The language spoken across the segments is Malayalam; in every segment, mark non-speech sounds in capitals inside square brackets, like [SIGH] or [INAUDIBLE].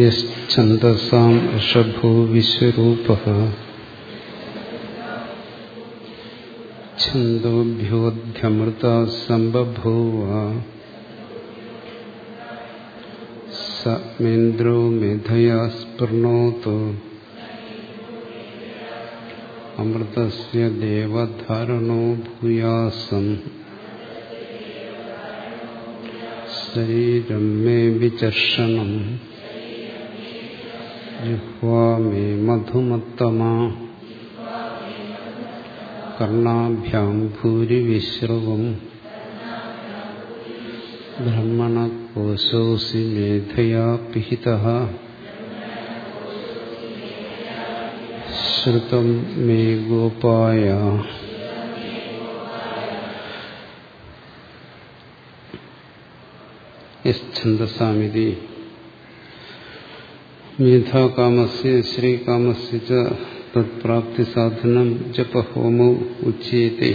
യന്തസാം ഋഷഭോ വിശ്വരൂപ ഛന്ദോഭ്യോധ്യമൃത സംബഭൂവ സമേന്ദ്രോ മേധയാ സ്പൃണോതു അമൃതസ്യ ദേവധാരണോ ഭൂയാസം ശരീരം മേ വിചർഷണം ജിഹ്വാ മേ മധുമത്തമാ കർണാഭ്യാം ഭൂരിവിശ്രവം ബ്രഹ്മണകോശോസി മേധയാ പിഹിതഃ ശ്രുതം മേ ഗോപായ യന്ദസാമിതി മേധാകാമസ്യ ശ്രീകാമസ്യ തത്പ്രാപ്തി സാധനം ജപഹോമോ ഉച്യത്തെ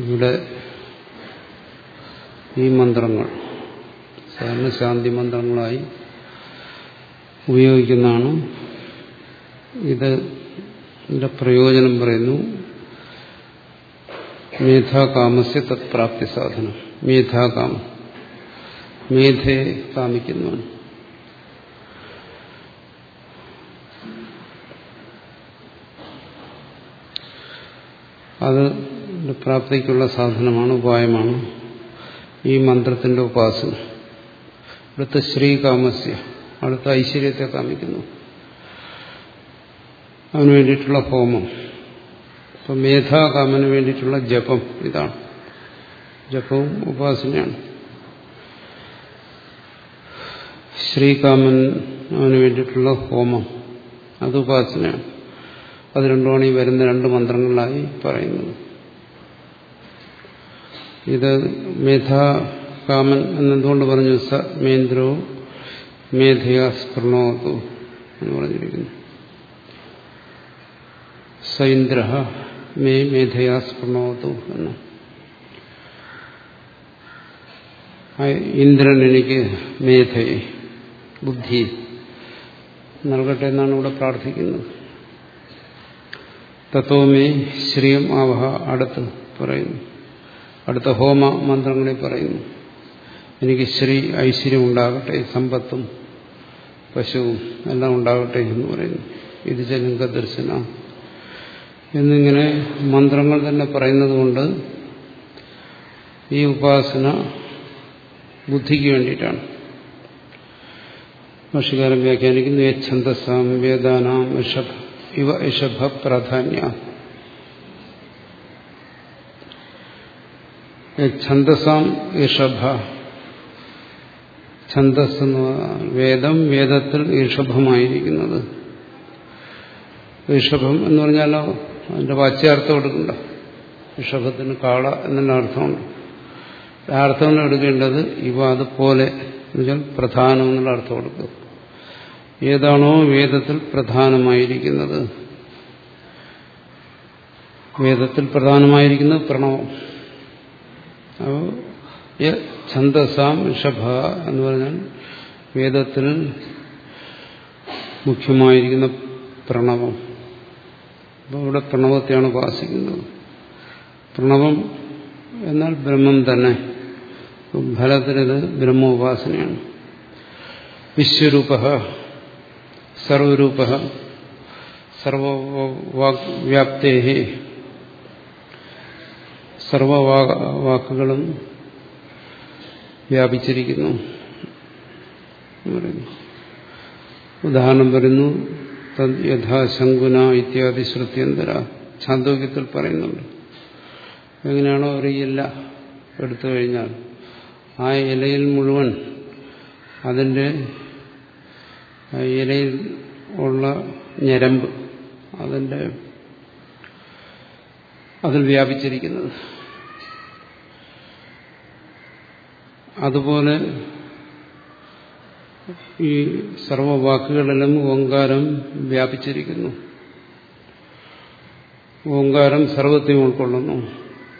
ഇവിടെ ഈ മന്ത്രങ്ങൾ സാധാരണ ശാന്തി മന്ത്രങ്ങളായി ഉപയോഗിക്കുന്നതാണ്. ഇത് ഇതിന്റെ പ്രയോജനം പറയുന്നു മേധാകാമസ്യ തത്പ്രാപ്തി സാധനം മേധാകാമം. മേധയെ കാമിക്കുന്നവൻ. അത് പ്രാപ്തിക്കുള്ള സാധനമാണ് ഉപായമാണ്. ഈ മന്ത്രത്തിന്റെ ഉപാസന. അടുത്ത ശ്രീകാമസ്യ അടുത്ത ഐശ്വര്യത്തെ കാമിക്കുന്നു. അവന് വേണ്ടിയിട്ടുള്ള ഹോമം. ഇപ്പൊ മേധാകാമന് വേണ്ടിയിട്ടുള്ള ജപം ഇതാണ്. ജപവും ഉപാസനയാണ്. ശ്രീകാമൻ അവന് വേണ്ടിയിട്ടുള്ള ഹോമം. അത് ഉപാസനയാണ്. അത് രണ്ടുമാണ് ഈ വരുന്ന രണ്ട് മന്ത്രങ്ങളായി പറയുന്നത്. ഇത് മേധാകാമൻ എന്നെന്തുകൊണ്ട് പറഞ്ഞു സമേന്ദ്രോ മേന്ദ്രോ എന്ന് പറഞ്ഞിരിക്കുന്നു. സൈന്ദ്ര മേ മേധയാസ്കൃണോതു എന്ന്. ഇന്ദ്രൻ എനിക്ക് മേധയെ ബുദ്ധി നൽകട്ടെ എന്നാണ് ഇവിടെ പ്രാർത്ഥിക്കുന്നത്. തത്വമേ ശ്രീയം ആവഹ അടുത്ത് പറയുന്നു. അടുത്ത ഹോമ മന്ത്രങ്ങളിൽ പറയുന്നു. എനിക്ക് ശ്രീ ഐശ്വര്യം ഉണ്ടാകട്ടെ സമ്പത്തും പശുവും എല്ലാം ഉണ്ടാകട്ടെ എന്ന് പറയുന്നു. ഇത് ജനങ്ക ദർശന എന്നിങ്ങനെ മന്ത്രങ്ങൾ തന്നെ പറയുന്നത് കൊണ്ട് ഈ ഉപാസന ബുദ്ധിക്ക് വേണ്ടിയിട്ടാണ്. ഭാഷകാരൻ വ്യാഖ്യാനിക്കുന്നു. യച്ഛന്തസാം വേദാനാം ഇവ ഋഷഭ പ്രാധാന്യ. ഛന്ദസാം ഋഷഭ. ഛന്തസ് എന്ന് വേദം വേദത്തിൽ ഋഷഭമായിരിക്കുന്നത്. ഋഷഭം എന്ന് പറഞ്ഞാലോ അതിന്റെ വാച്യാർത്ഥം എടുക്കണ്ട. ഋഷഭത്തിന് കാള എന്നുള്ള അർത്ഥമുണ്ട്. അർത്ഥം എടുക്കേണ്ടത് ഇവ അതുപോലെ എന്നുവെച്ചാൽ പ്രധാനം എന്നുള്ള അർത്ഥം കൊടുക്കുക ഏതാണോ വേദത്തിൽ പ്രധാനമായിരിക്കുന്നത്. വേദത്തിൽ പ്രധാനമായിരിക്കുന്നത് പ്രണവം. ഛന്ദസാം ഋഷഭ എന്ന് പറഞ്ഞാൽ വേദത്തിൽ മുഖ്യമായിരിക്കുന്ന പ്രണവം. അപ്പോൾ ഇവിടെ പ്രണവത്തെയാണ് ഉപാസിക്കുന്നത്. പ്രണവം എന്നാൽ ബ്രഹ്മം തന്നെ. ഫലത്തിനത് ബ്രഹ്മോപാസനയാണ്. വിശ്വരൂപ സർവരൂപ സർവവാക്വ്യാപ്തേ സർവവാക്കുകളും വ്യാപിച്ചിരിക്കുന്നു ഉദാഹരണം പറയുന്നു യഥാ ശങ്കുന ഇത്യാദി ശ്രുത്യന്തര ഛാന്തോക്യത്തിൽ പറയുന്നുണ്ട്. എങ്ങനെയാണോ അറിയില്ല എടുത്തു കഴിഞ്ഞാൽ. ആ ഇലയിൽ മുഴുവൻ അതിന്റെ ഇലയിൽ ഉള്ള ഞരമ്പ് അതിന്റെ അതിൽ വ്യാപിച്ചിരിക്കുന്നത്. അതുപോലെ ഈ സർവവാക്കുകളിലും ഓങ്കാരം വ്യാപിച്ചിരിക്കുന്നു. ഓങ്കാരം സർവത്തെയും ഉൾക്കൊള്ളുന്നു.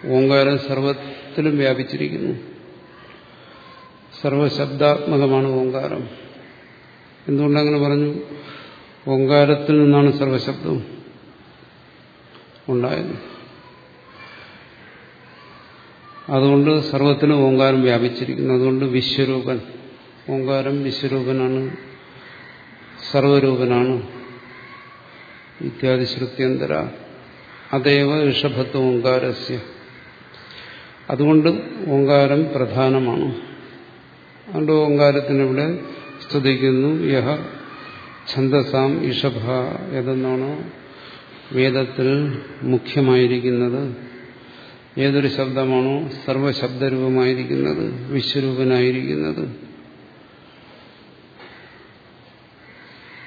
ഓങ്കാരം സർവത്തിലും വ്യാപിച്ചിരിക്കുന്നു. സർവശബ്ദാത്മകമാണ് ഓങ്കാരം. എന്തുകൊണ്ടങ്ങനെ പറഞ്ഞു? ഓങ്കാരത്തിൽ നിന്നാണ് സർവശബ്ദവും ഉണ്ടായത്. അതുകൊണ്ട് സർവത്തിനും ഓങ്കാരം വ്യാപിച്ചിരിക്കുന്നു. അതുകൊണ്ട് വിശ്വരൂപൻ ഓങ്കാരം വിശ്വരൂപനാണ് സർവരൂപനാണ് ഇത്യാദി ശ്രുത്യന്തര. അതേവ ഋഷഭത്വ ഓങ്കാരസ്യ. അതുകൊണ്ട് ഓങ്കാരം പ്രധാനമാണ്. അതുകൊണ്ട് ഓങ്കാരത്തിനിവിടെ സ്തുതിക്കുന്നു. യഹ ഛന്ദസാം ഇഷഭ ഏതെന്നാണോ വേദത്തിൽ മുഖ്യമായിരിക്കുന്നത്. ഏതൊരു ശബ്ദമാണോ സർവശബ്ദരൂപമായിരിക്കുന്നത് വിശ്വരൂപനായിരിക്കുന്നത്.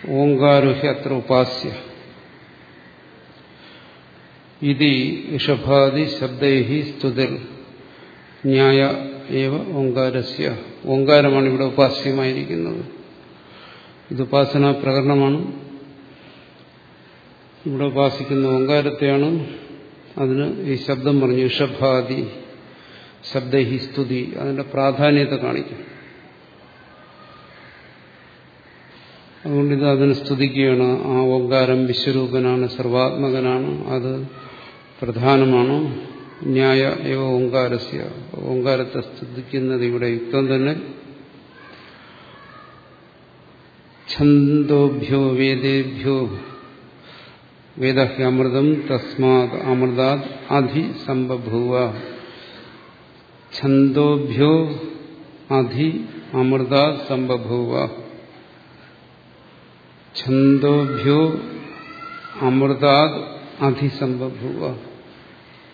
ഓങ്കാരുഹി അത്ര ഉപാസ്യ. ഇതി ഇഷഭാദി ശബ്ദൈ സ്തുതിർ ന്യായ ഏവ ഓങ്കാരസ്യ. ഓങ്കാരമാണ് ഇവിടെ ഉപാസ്യമായിരിക്കുന്നത്. ഇത് ഉപാസനാ പ്രകരണമാണ് ഇവിടെ ഉപാസിക്കുന്ന ഓങ്കാരത്തെയാണ് അതിന് ഈ ശബ്ദം പറഞ്ഞു ഷഭാദി ശബ്ദഹി സ്തുതി അതിന്റെ പ്രാധാന്യത്തെ കാണിക്കും. അതുകൊണ്ട് ഇത് അതിനെ സ്തുതിക്കുകയാണ്. ആ ഓങ്കാരം വിശ്വരൂപനാണ് സർവാത്മകനാണ് അത് പ്രധാനമാണ്. ന്യായ ഏവ ഓങ്കാരസ്യ. ഓങ്കാരത്തെ സ്തുതിക്കുന്നത് ഇവിടെ യുക്തം തന്നെ. ഛന്ദോഭ്യോ വേദേഭ്യോ വേദഹ്യമൃതം തസ്മാത് അമൃതാത് അധി സംബഭൂവ ഛന്ദോഭ്യോ അധി അമൃതാത് സംബഭൂവ. ഛന്ദോഭ്യോ അമൃതാത് അധി സംബഭൂവ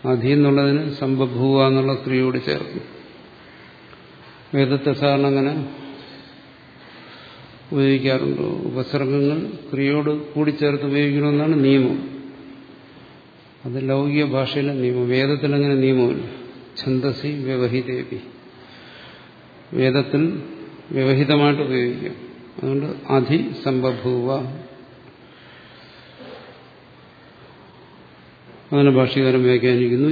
അധി എന്നുള്ളതിന് സംബഭൂവ എന്നുള്ള സ്ത്രീയോട് ചേർക്കും വേദത്തെ സാധാരണ അങ്ങനെ ഉപയോഗിക്കാറുണ്ട്? ഉപസർഗങ്ങൾ സ്ത്രീയോട് കൂടി ചേർത്ത് ഉപയോഗിക്കണമെന്നാണ് നിയമം. അത് ലൗകിക ഭാഷയിലെ നിയമം. വേദത്തിൽ അങ്ങനെ നിയമമില്ല. ഛന്ദസി വ്യവഹിതേപി. വേദത്തിൽ വ്യവഹിതമായിട്ട് ഉപയോഗിക്കാം. അതുകൊണ്ട് അധി സംബഭൂവ അങ്ങനെ ഭാഷകാരം വ്യാഖ്യാനിക്കുന്നു.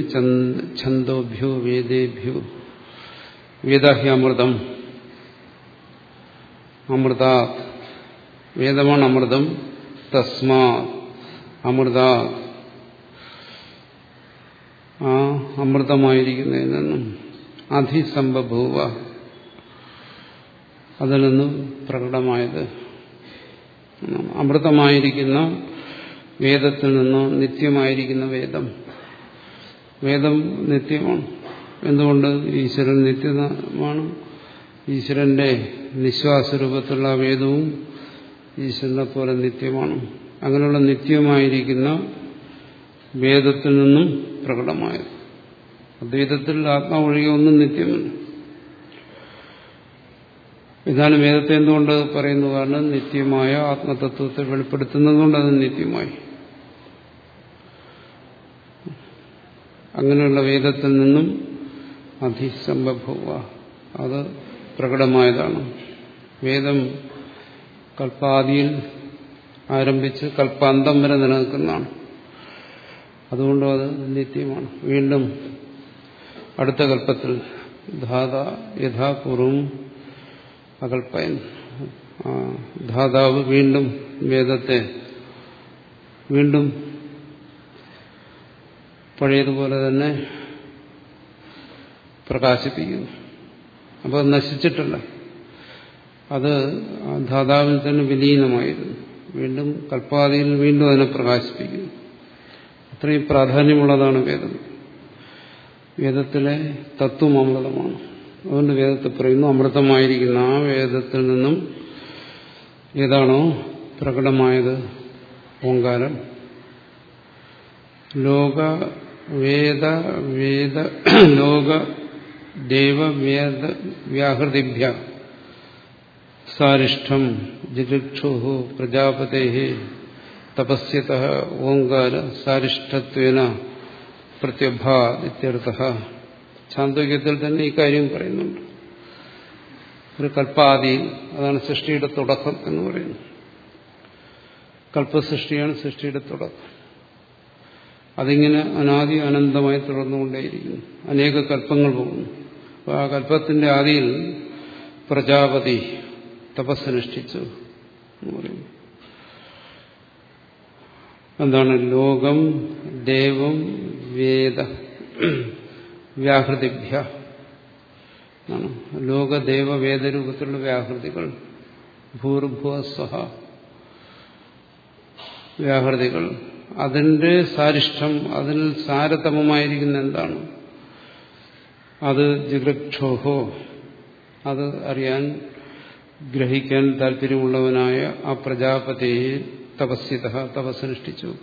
ഛന്ദോഭ്യോ വേദേഭ്യോ വേദാഹ്യാമൃതം. അമൃത വേദമാണ് അമൃതം. തസ്മാ അമൃത. ആ അമൃതമായിരിക്കുന്നതിൽ നിന്നും അധിസംഭവ അതിൽ നിന്നും പ്രകടമായത്. അമൃതമായിരിക്കുന്ന വേദത്തിൽ നിന്നോ നിത്യമായിരിക്കുന്ന വേദം. വേദം നിത്യമാണ്. എന്തുകൊണ്ട്? ഈശ്വരൻ നിത്യമാണ് ഈശ്വരന്റെ നിശ്വാസരൂപത്തിലുള്ള വേദവും ഈശ്വരനെ പോലെ നിത്യമാണ്. അങ്ങനെയുള്ള നിത്യമായിരിക്കുന്ന വേദത്തിൽ നിന്നും പ്രകടമായത്. അദ്വൈതത്തിൽ ആത്മാവൊഴികെ ഒന്നും നിത്യമല്ല. എന്നാലും വേദത്തെ എന്തുകൊണ്ട് പറയുന്നു കാരണം നിത്യമായ ആത്മതത്വത്തെ വെളിപ്പെടുത്തുന്നതുകൊണ്ട് അത് നിത്യമായി. അങ്ങനെയുള്ള വേദത്തിൽ നിന്നും അധിസംഭവ. അത് പ്രകടമായതാണ്. വേദം കൽപ്പാദിയിൽ ആരംഭിച്ച് കൽപ്പാന്തം വരെ നിലനിൽക്കുന്നതാണ്. അതുകൊണ്ടും അത് നിത്യമാണ്. വീണ്ടും അടുത്ത കൽപ്പത്തിൽ ധാത യഥാപൂർവം അകൽപ്പയൻ. ധാതാവ് വീണ്ടും വേദത്തെ വീണ്ടും പഴയതുപോലെ തന്നെ പ്രകാശിപ്പിക്കുന്നു. അപ്പോൾ അത് നശിച്ചിട്ടില്ല. അത് ധാതാവിൽ തന്നെ വിലീനമായിരുന്നു. വീണ്ടും കൽപ്പാതിയിൽ വീണ്ടും അതിനെ പ്രകാശിപ്പിക്കുന്നു. അത്രയും പ്രാധാന്യമുള്ളതാണ് വേദം. വേദത്തിലെ തത്വം അമൃതമാണ്. അതുകൊണ്ട് വേദത്തെ പറയുന്നു അമൃതമായിരിക്കുന്ന ആ വേദത്തിൽ നിന്നും ഏതാണോ പ്രകടമായത് ഓങ്കാരം. ലോക വേദ വേദ [CLEARS THROAT] ലോക ദേവവേദ വ്യാഹൃതിഭ്യ സാരിഷ്ടം ജിഗക്ഷു പ്രജാപതേ തപസ്യത ഓങ്കാര സാരിഷ്ടത്വേന പ്രത്യഭാദിത്യർത്ഥ ചാന്തോക്യത്തിൽ തന്നെ കാര്യം പറയുന്നുണ്ട്. ഒരു കൽപ്പാദി അതാണ് സൃഷ്ടിയുടെ തുടക്കം എന്ന് പറയുന്നത് കൽപ്പസൃഷ്ടിയാണ് സൃഷ്ടിയുടെ തുടക്കം. അതിങ്ങനെ അനാദി അനന്തമായി തുടർന്നുകൊണ്ടേയിരിക്കുന്നു. അനേക കൽപ്പങ്ങൾ പോകുന്നു. അപ്പോൾ ആ കൽപ്പത്തിന്റെ ആദിയിൽ പ്രജാപതി തപസ്സനുഷ്ഠിച്ചു എന്ന് പറയുന്നു. എന്താണ്? ലോകം ദേവം വേദ. വ്യാഹൃതിഭ്യ. ലോകദേവ വേദരൂപത്തിലുള്ള വ്യാഹൃതികൾ ഭൂർഭുവസ്വഹ വ്യാഹൃതികൾ. അതിന്റെ സാരിഷ്ടം അതിൽ സാരതമമായിരിക്കുന്ന എന്താണ്? അത് ജിഗ്രക്ഷോഹോ അത് അറിയാൻ ഗ്രഹിക്കാൻ താല്പര്യമുള്ളവനായ ആ പ്രജാപതിയെ തപസ്യത തപസ്സനുഷ്ഠിച്ചു.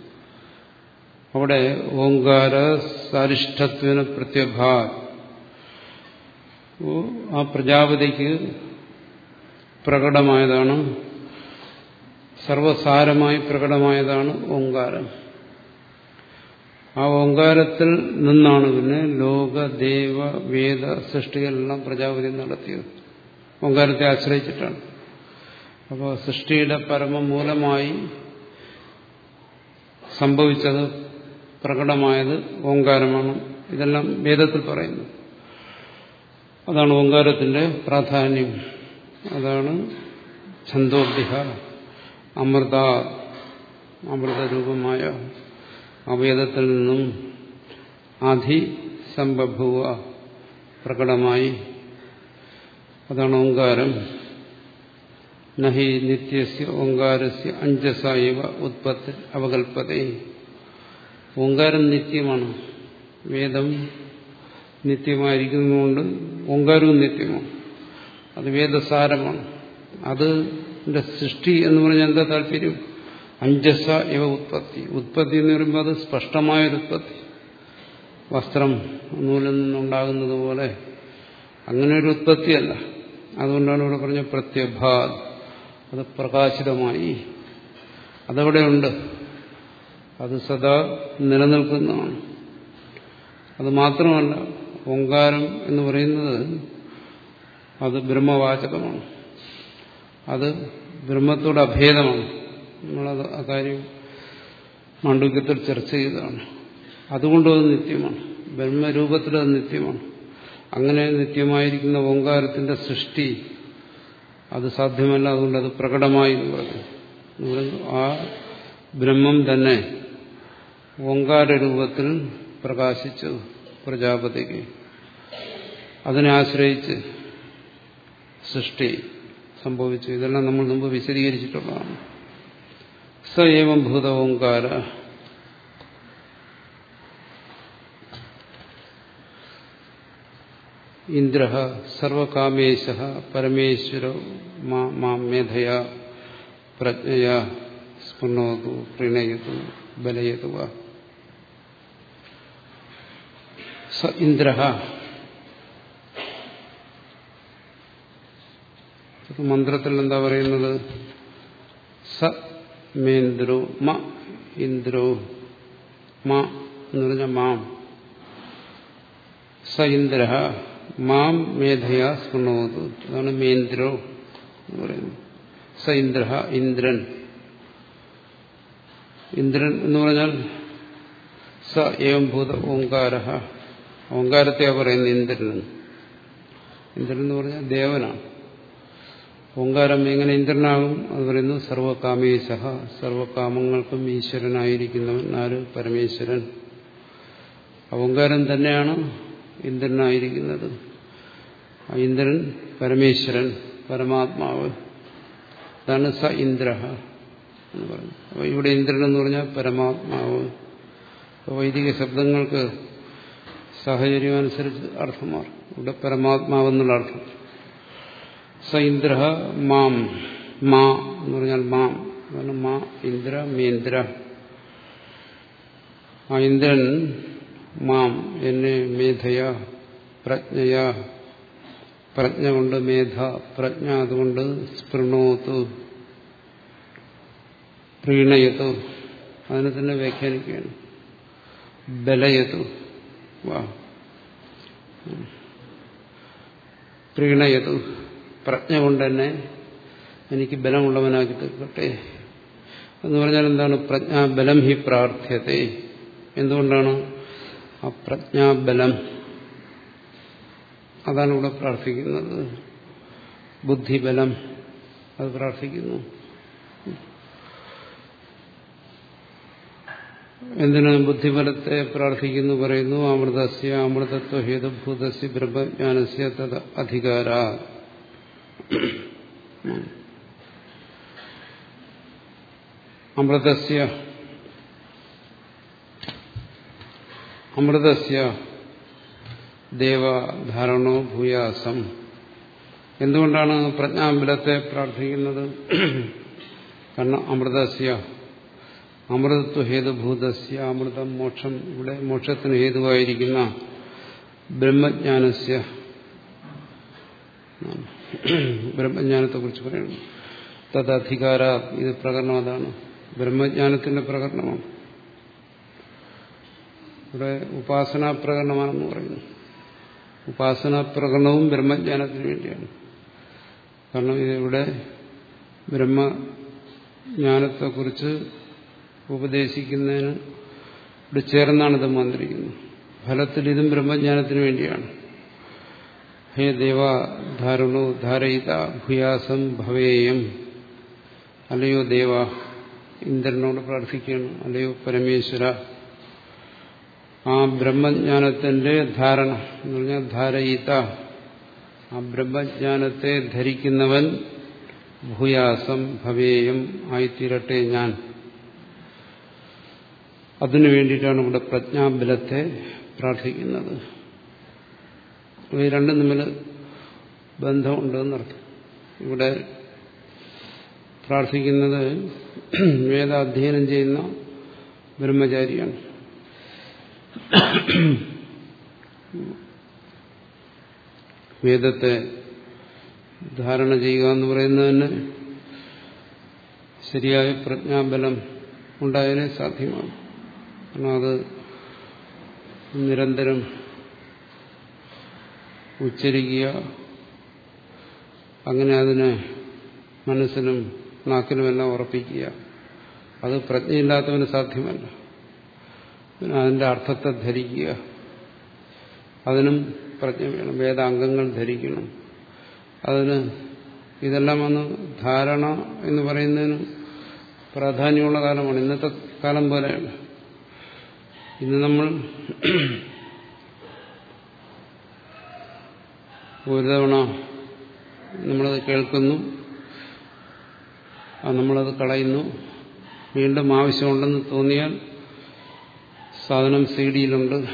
അവിടെ ഓങ്കാര സാരിഷ്ഠത്വന പ്രത്യഭാ ആ പ്രജാപതിക്ക് പ്രകടമായതാണ് സർവസാരമായി പ്രകടമായതാണ് ഓങ്കാരം ആ ഓങ്കാരത്തിൽ നിന്നാണ് പിന്നെ ലോക ദേവ വേദ സൃഷ്ടികളെല്ലാം പ്രജാപതി നടത്തിയത്. ഓങ്കാരത്തെ ആശ്രയിച്ചിട്ടാണ്. അപ്പോൾ സൃഷ്ടിയുടെ പരമമൂലമായി സംഭവിച്ചത് പ്രകടമായത് ഓങ്കാരമാണ്. ഇതെല്ലാം വേദത്തിൽ പറയുന്നു. അതാണ് ഓങ്കാരത്തിന്റെ പ്രാധാന്യം. അതാണ് ഛന്തോദ്യ അമൃത അമൃതരൂപമായ അവേദത്തിൽ നിന്നും അധിസംബഭുവ പ്രകടമായി. അതാണ് ഓങ്കാരം. നഹി നിത്യസ്യ ഓങ്കാരസ്യ അഞ്ചസ ഇവ ഉത്പത്തി അവകൽപ്പതേ. ഓങ്കാരം നിത്യമാണ്. വേദം നിത്യമായിരിക്കുന്നതുകൊണ്ട് ഓങ്കാരവും നിത്യമാണ്. അത് വേദസാരമാണ്. അത് സൃഷ്ടി എന്ന് പറഞ്ഞാൽ എന്താ താല്പര്യം? അഞ്ചസ ഇവ ഉത്പത്തി. ഉത്പത്തി എന്ന് പറയുമ്പോൾ അത് സ്പഷ്ടമായൊരു ഉത്പത്തി. വസ്ത്രം നൂലിൽ നിന്നുണ്ടാകുന്നത് പോലെ അങ്ങനെ ഒരു ഉത്പത്തിയല്ല. അതുകൊണ്ടാണ് ഇവിടെ പറഞ്ഞ പ്രത്യഭാ അത് പ്രകാശിതമായി. അതവിടെയുണ്ട്. അത് സദാ നിലനിൽക്കുന്നതാണ്. അത് മാത്രമല്ല ഓങ്കാരം എന്ന് പറയുന്നത് അത് ബ്രഹ്മവാചകമാണ്. അത് ബ്രഹ്മത്തോട് അഭേദമാണ്. നമ്മളത് കാര്യം മാണ്ഡവ്യത്തിൽ ചർച്ച ചെയ്തതാണ്. അതുകൊണ്ടത് അത് നിത്യമാണ്. ബ്രഹ്മരൂപത്തിൽ അത് നിത്യമാണ്. അങ്ങനെ നിത്യമായിരിക്കുന്ന ഓങ്കാരത്തിന്റെ സൃഷ്ടി അത് സാധ്യമല്ല അതുകൊണ്ട് അത് പ്രകടമായി എന്ന് പറയുന്നു ആ ബ്രഹ്മം തന്നെ ഓങ്കാര രൂപത്തിൽ പ്രകാശിച്ചു പ്രജാപതിക്ക്. അതിനെ ആശ്രയിച്ച് സൃഷ്ടി സംഭവിച്ചു. ഇതെല്ലാം നമ്മൾ മുമ്പ് വിശദീകരിച്ചിട്ടുള്ളതാണ്. സ ഏവം ഭൂത ഓങ്കാര. ഇന്ദ്ര സർവകാമേശ പരമേശ്വര മേധയ പ്രജ്ഞയ സ്പൃണോതു പ്രണയതു ബലയതു സ ഇന്ദ്ര മന്ത്രത്തിൽ എന്താ പറയുന്നത്? സ മേന്ദ്രോ മ ഇന്ദ്രോ മ എന്ന് പറഞ്ഞ മാം. സ ഇന്ദ്ര മാം മേധയ സ്മൃണോതു അതാണ് മേന്ദ്രോ എന്ന് പറയുന്നത്. സ ഇന്ദ്ര ഇന്ദ്രൻ. ഇന്ദ്രൻ എന്ന് പറഞ്ഞാൽ സ ഏവം ഭൂത ഓങ്കാര ഓങ്കാരത്തെയാ പറയുന്നത് ഇന്ദ്രൻ ഇന്ദ്രൻ എന്ന് പറഞ്ഞാൽ ദേവനാണ്. ഓങ്കാരം എങ്ങനെ ഇന്ദ്രനാകും? അത് പറയുന്നു സർവകാമേശ സർവകാമങ്ങൾക്കും ഈശ്വരനായിരിക്കുന്നവൻ ആര്? പരമേശ്വരൻ. ഓങ്കാരം തന്നെയാണ് ഇന്ദ്രനായിരിക്കുന്നത്. ഇന്ദ്രൻ പരമേശ്വരൻ പരമാത്മാവ്. അതാണ് സ ഇന്ദ്ര എന്ന് പറഞ്ഞു അപ്പോൾ ഇവിടെ ഇന്ദ്രൻ എന്ന് പറഞ്ഞാൽ പരമാത്മാവ്. വൈദിക ശബ്ദങ്ങൾക്ക് സാഹചര്യം അനുസരിച്ച് അർത്ഥം മാറും. ഇവിടെ പരമാത്മാവെന്നുള്ള അർത്ഥം. സ ഇന്ദ്ര മാം മാ എന്ന് പറഞ്ഞാൽ മാം. മാ ഇന്ദ്ര മേന്ദ്ര. ആ ഇന്ദ്രൻ മാം എന്നെ മേധയ പ്രജ്ഞയ. പ്രജ്ഞ കൊണ്ട് മേധ പ്രജ്ഞ അതുകൊണ്ട് സ്പൃണോത്തു പ്രീണയത്തു. അതിനെ തന്നെ വ്യാഖ്യാനിക്കുകയാണ്. ബലയത്തു. പ്രീണയതു പ്രജ്ഞ കൊണ്ട് തന്നെ എനിക്ക് ബലമുള്ളവനാക്കി തീർക്കട്ടെ എന്ന് പറഞ്ഞാൽ എന്താണ്? പ്രജ്ഞാബലം ഹി പ്രാർത്ഥ്യത്തെ. എന്തുകൊണ്ടാണ്? ആ പ്രജ്ഞാബലം അതാണ് ഇവിടെ പ്രാർത്ഥിക്കുന്നത്. ബുദ്ധിബലം. അത് പ്രാർത്ഥിക്കുന്നു. എന്തിനാ ബുദ്ധിബലത്തെ പ്രാർത്ഥിക്കുന്നു പറയുന്നു? അമൃതസ്യ അമൃതത്വ ഹേതുഭൂതസ്യ ബ്രഹ്മജ്ഞാനസ്യ തത് അധികാര. അമൃതസ്യ. അമൃതസ്യ. ദേവധാരണോ ഭൂയാസം. എന്തുകൊണ്ടാണ് പ്രജ്ഞാബലത്തെ പ്രാർത്ഥിക്കുന്നത്? കാരണം അമൃതസ്യ അമൃതത്വ ഹേതുഭൂതസ്യ അമൃതം മോക്ഷം. ഇവിടെ മോക്ഷത്തിന് ഹേതുവായിരിക്കുന്ന ബ്രഹ്മജ്ഞാനസ്യ. ബ്രഹ്മജ്ഞാനത്തെ കുറിച്ച് പറയുന്നു. തദധികാര ഇത് പ്രകടനം അതാണ്. ബ്രഹ്മജ്ഞാനത്തിന്റെ പ്രകടനമാണ്. ഇവിടെ ഉപാസനാ പ്രകടനമാണെന്ന് പറയുന്നു. ഉപാസനാ പ്രകടനവും ബ്രഹ്മജ്ഞാനത്തിന് വേണ്ടിയാണ്. കാരണം ഇതിവിടെ ബ്രഹ്മജ്ഞാനത്തെക്കുറിച്ച് ഉപദേശിക്കുന്നതിന് ഇവിടെ ചേർന്നാണ് ഇത് വന്നിരിക്കുന്നത് ഫലത്തിൽ ഇതും ബ്രഹ്മജ്ഞാനത്തിന് വേണ്ടിയാണ്. ഹേ ദേവ ധാരണോ ധാരയിത ഭൂയാസം ഭവേയം. അല്ലയോ ദേവ ഇന്ദ്രനോട് പ്രാർത്ഥിക്കുകയാണ്. അല്ലയോ പരമേശ്വര ആ ബ്രഹ്മജ്ഞാനത്തിന്റെ ധാരണ എന്ന് പറഞ്ഞാൽ ധാരയിത. ആ ബ്രഹ്മജ്ഞാനത്തെ ധരിക്കുന്നവൻ ഭൂയാസം ഭവേയം ആയിത്തീരട്ടെ ഞാൻ. അതിനു വേണ്ടിയിട്ടാണ് ഇവിടെ പ്രജ്ഞാബലത്തെ പ്രാർത്ഥിക്കുന്നത്. ഈ രണ്ടും തമ്മിൽ ബന്ധമുണ്ടെന്നർത്ഥം. ഇവിടെ പ്രാർത്ഥിക്കുന്നത് വേദാധ്യയനം ചെയ്യുന്ന ബ്രഹ്മചാരിയാണ്. വേദത്തെ ധാരണ ചെയ്യുക എന്ന് പറയുന്നതിന് ശരിയായ പ്രജ്ഞാബലം ഉണ്ടായാലേ സാധ്യമാകും കാരണം അത് നിരന്തരം ഉച്ചരിക്കുക. അങ്ങനെ അതിനെ മനസ്സിനും നാക്കിനുമെല്ലാം ഉറപ്പിക്കുക. അത് പ്രജ്ഞയില്ലാത്തവന് സാധ്യമല്ല. അതിന്റെ അർത്ഥത്തെ ധരിക്കുക. അതിനും പ്രജ്ഞ വേണം. വേദാംഗങ്ങൾ ധരിക്കണം. അതിന് ഇതെല്ലാം വന്ന് ധാരണ എന്ന് പറയുന്നതിന് പ്രാധാന്യമുള്ള കാലമാണ്. ഇന്നത്തെ കാലം പോലെയല്ല. ഇന്ന് നമ്മൾ ഒരു തവണ നമ്മളത് കേൾക്കുന്നു. നമ്മളത് കളയുന്നു. വീണ്ടും ആവശ്യമുണ്ടെന്ന് തോന്നിയാൽ സാധനം സി ഡിയിലുണ്ട്.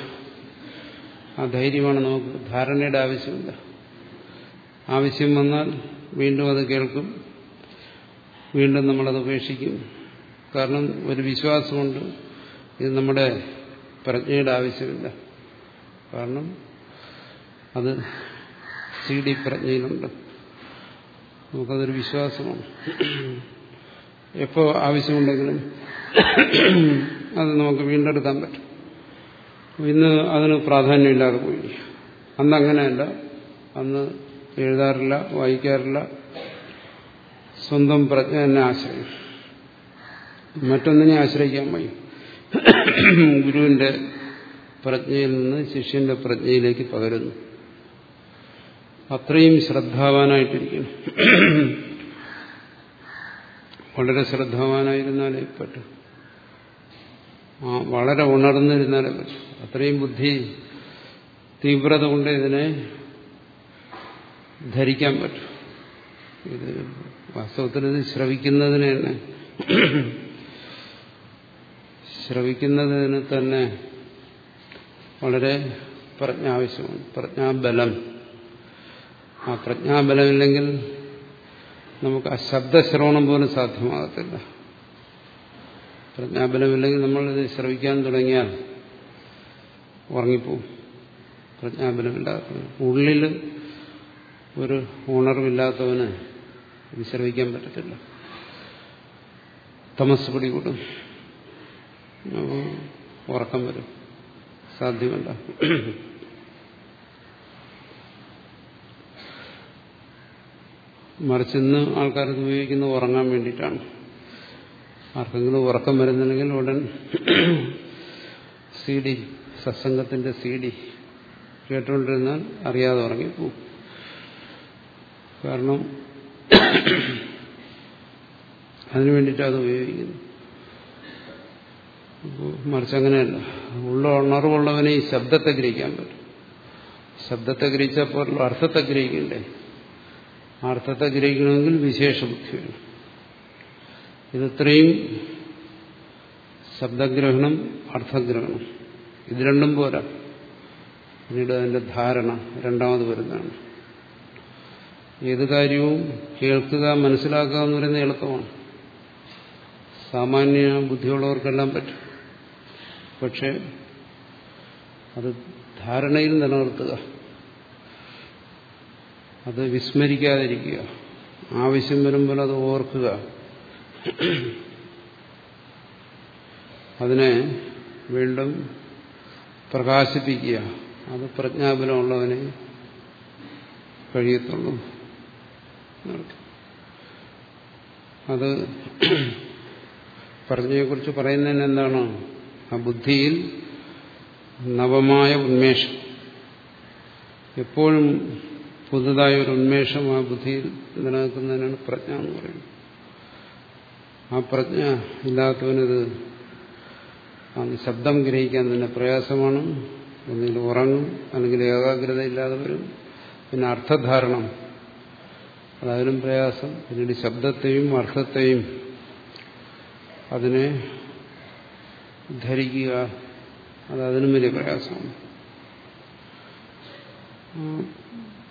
ആ ധൈര്യമാണ് നമുക്ക്. ധാരണയുടെ ആവശ്യമില്ല. ആവശ്യം വന്നാൽ വീണ്ടും അത് കേൾക്കും. വീണ്ടും നമ്മളത് ഉപേക്ഷിക്കും. കാരണം ഒരു വിശ്വാസമുണ്ട്. ഇത് നമ്മുടെ പ്രജ്ഞയുടെ ആവശ്യമില്ല. കാരണം അത് സി ഡി പ്രജ്ഞയിലുണ്ട്. നമുക്കതൊരു വിശ്വാസമാണ്. എപ്പോ ആവശ്യമുണ്ടെങ്കിലും അത് നമുക്ക് വീണ്ടെടുക്കാൻ പറ്റും. ഇന്ന് അതിന് പ്രാധാന്യമില്ലാതെ പോയി. അന്ന് അങ്ങനെയല്ല. അന്ന് എഴുതാറില്ല വായിക്കാറില്ല. സ്വന്തം പ്രജ്ഞ തന്നെ ആശ്രയം മറ്റൊന്നിനെ ആശ്രയിക്കാൻ വയ്യ. [COUGHS] ഗുരുവിന്റെ പ്രജ്ഞയിൽ നിന്ന് ശിഷ്യന്റെ പ്രജ്ഞയിലേക്ക് പകരുന്നു. അത്രയും ശ്രദ്ധാവാനായിട്ടിരിക്കണം [COUGHS] വളരെ ശ്രദ്ധാവാനായിരുന്നാലേ പറ്റും. ആ വളരെ ഉണർന്നിരുന്നാലേ പറ്റും. അത്രയും ബുദ്ധി തീവ്രത കൊണ്ട് ഇതിനെ ധരിക്കാൻ പറ്റും. ഇത് വാസ്തവത്തിൽ ഇത് ശ്രവിക്കുന്നതിന് തന്നെ ശ്രവിക്കുന്നതിന് തന്നെ വളരെ പ്രജ്ഞ ആവശ്യമാണ് പ്രജ്ഞാബലം. ആ പ്രജ്ഞാബലമില്ലെങ്കിൽ നമുക്ക് ആ ശബ്ദശ്രവണം പോലും സാധ്യമാകത്തില്ല. പ്രജ്ഞാബലമില്ലെങ്കിൽ നമ്മൾ ഇത് ശ്രവിക്കാൻ തുടങ്ങിയാൽ ഉറങ്ങിപ്പോവും. പ്രജ്ഞാബലമില്ലാത്തവന് ഉള്ളിൽ ഒരു ഉണർവില്ലാത്തവന് ഇത് ശ്രവിക്കാൻ പറ്റത്തില്ല. തമസ് പിടികൂടും. ഉറക്കം വരും. സാധ്യമല്ല. മറിച്ച് ഇന്ന് ആൾക്കാരത് ഉപയോഗിക്കുന്നത് ഉറങ്ങാൻ വേണ്ടിയിട്ടാണ്. ആർക്കെങ്കിലും ഉറക്കം വരുന്നുണ്ടെങ്കിൽ ഉടൻ സി ഡി സത്സംഗത്തിന്റെ സി ഡി കേട്ടുകൊണ്ടിരുന്നാൽ അറിയാതെ ഉറങ്ങിപ്പോവും. കാരണം അതിനു വേണ്ടിയിട്ടാണ് അത് ഉപയോഗിക്കുന്നത്. മറിച്ച് അങ്ങനെയല്ല ഉള്ള ഉണർവുള്ളവനെ ഈ ശബ്ദത്തെ ഗ്രഹിക്കാൻ പറ്റും. ശബ്ദത്തെ ഗ്രഹിച്ചപ്പോൾ അർത്ഥത്തെ ഗ്രഹിക്കണ്ടേ അർത്ഥത്തെ ഗ്രഹിക്കണമെങ്കിൽ വിശേഷ ബുദ്ധി വേണം. ഇതിത്രയും ശബ്ദഗ്രഹണം അർത്ഥഗ്രഹണം ഇത് രണ്ടും പോരാ. പിന്നീട് അതിന്റെ ധാരണ രണ്ടാമത് വരുന്നതാണ്. ഏത് കാര്യവും കേൾക്കുക മനസ്സിലാക്കുക എന്ന് പറയുന്നത് എളുപ്പമാണ്. സാമാന്യ ബുദ്ധിയുള്ളവർക്കെല്ലാം പറ്റും. പക്ഷെ അത് ധാരണയിൽ നിലനിർത്തുക. അത് വിസ്മരിക്കാതിരിക്കുക. ആവശ്യം വരുമ്പോൾ അത് ഓർക്കുക. അതിനെ വീണ്ടും പ്രകാശിപ്പിക്കുക. അത് പ്രജ്ഞാപനമുള്ളവനെ കഴിയത്തുള്ളൂ. അത് പറഞ്ഞതിനെക്കുറിച്ച് പറയുന്നതിന് എന്താണ് ആ ബുദ്ധിയിൽ നവമായ ഉന്മേഷം. എപ്പോഴും പുതുതായ ഒരു ഉന്മേഷം ആ ബുദ്ധിയിൽ നിലനിൽക്കുന്നതിനാണ് പ്രജ്ഞ എന്ന് പറയുന്നത്. ആ പ്രജ്ഞ ഇല്ലാത്തവനത് ശബ്ദം ഗ്രഹിക്കാൻ തന്നെ പ്രയാസമാണ്. ഒന്നിൽ ഉറങ്ങും അല്ലെങ്കിൽ ഏകാഗ്രത ഇല്ലാതെ വരും. പിന്നെ അർത്ഥധാരണം. അതായാലും പ്രയാസം. പിന്നീട് ശബ്ദത്തെയും അർത്ഥത്തെയും അതിനെ ധരിക്കുക. അത് അതിനും വലിയ പ്രയാസമാണ്.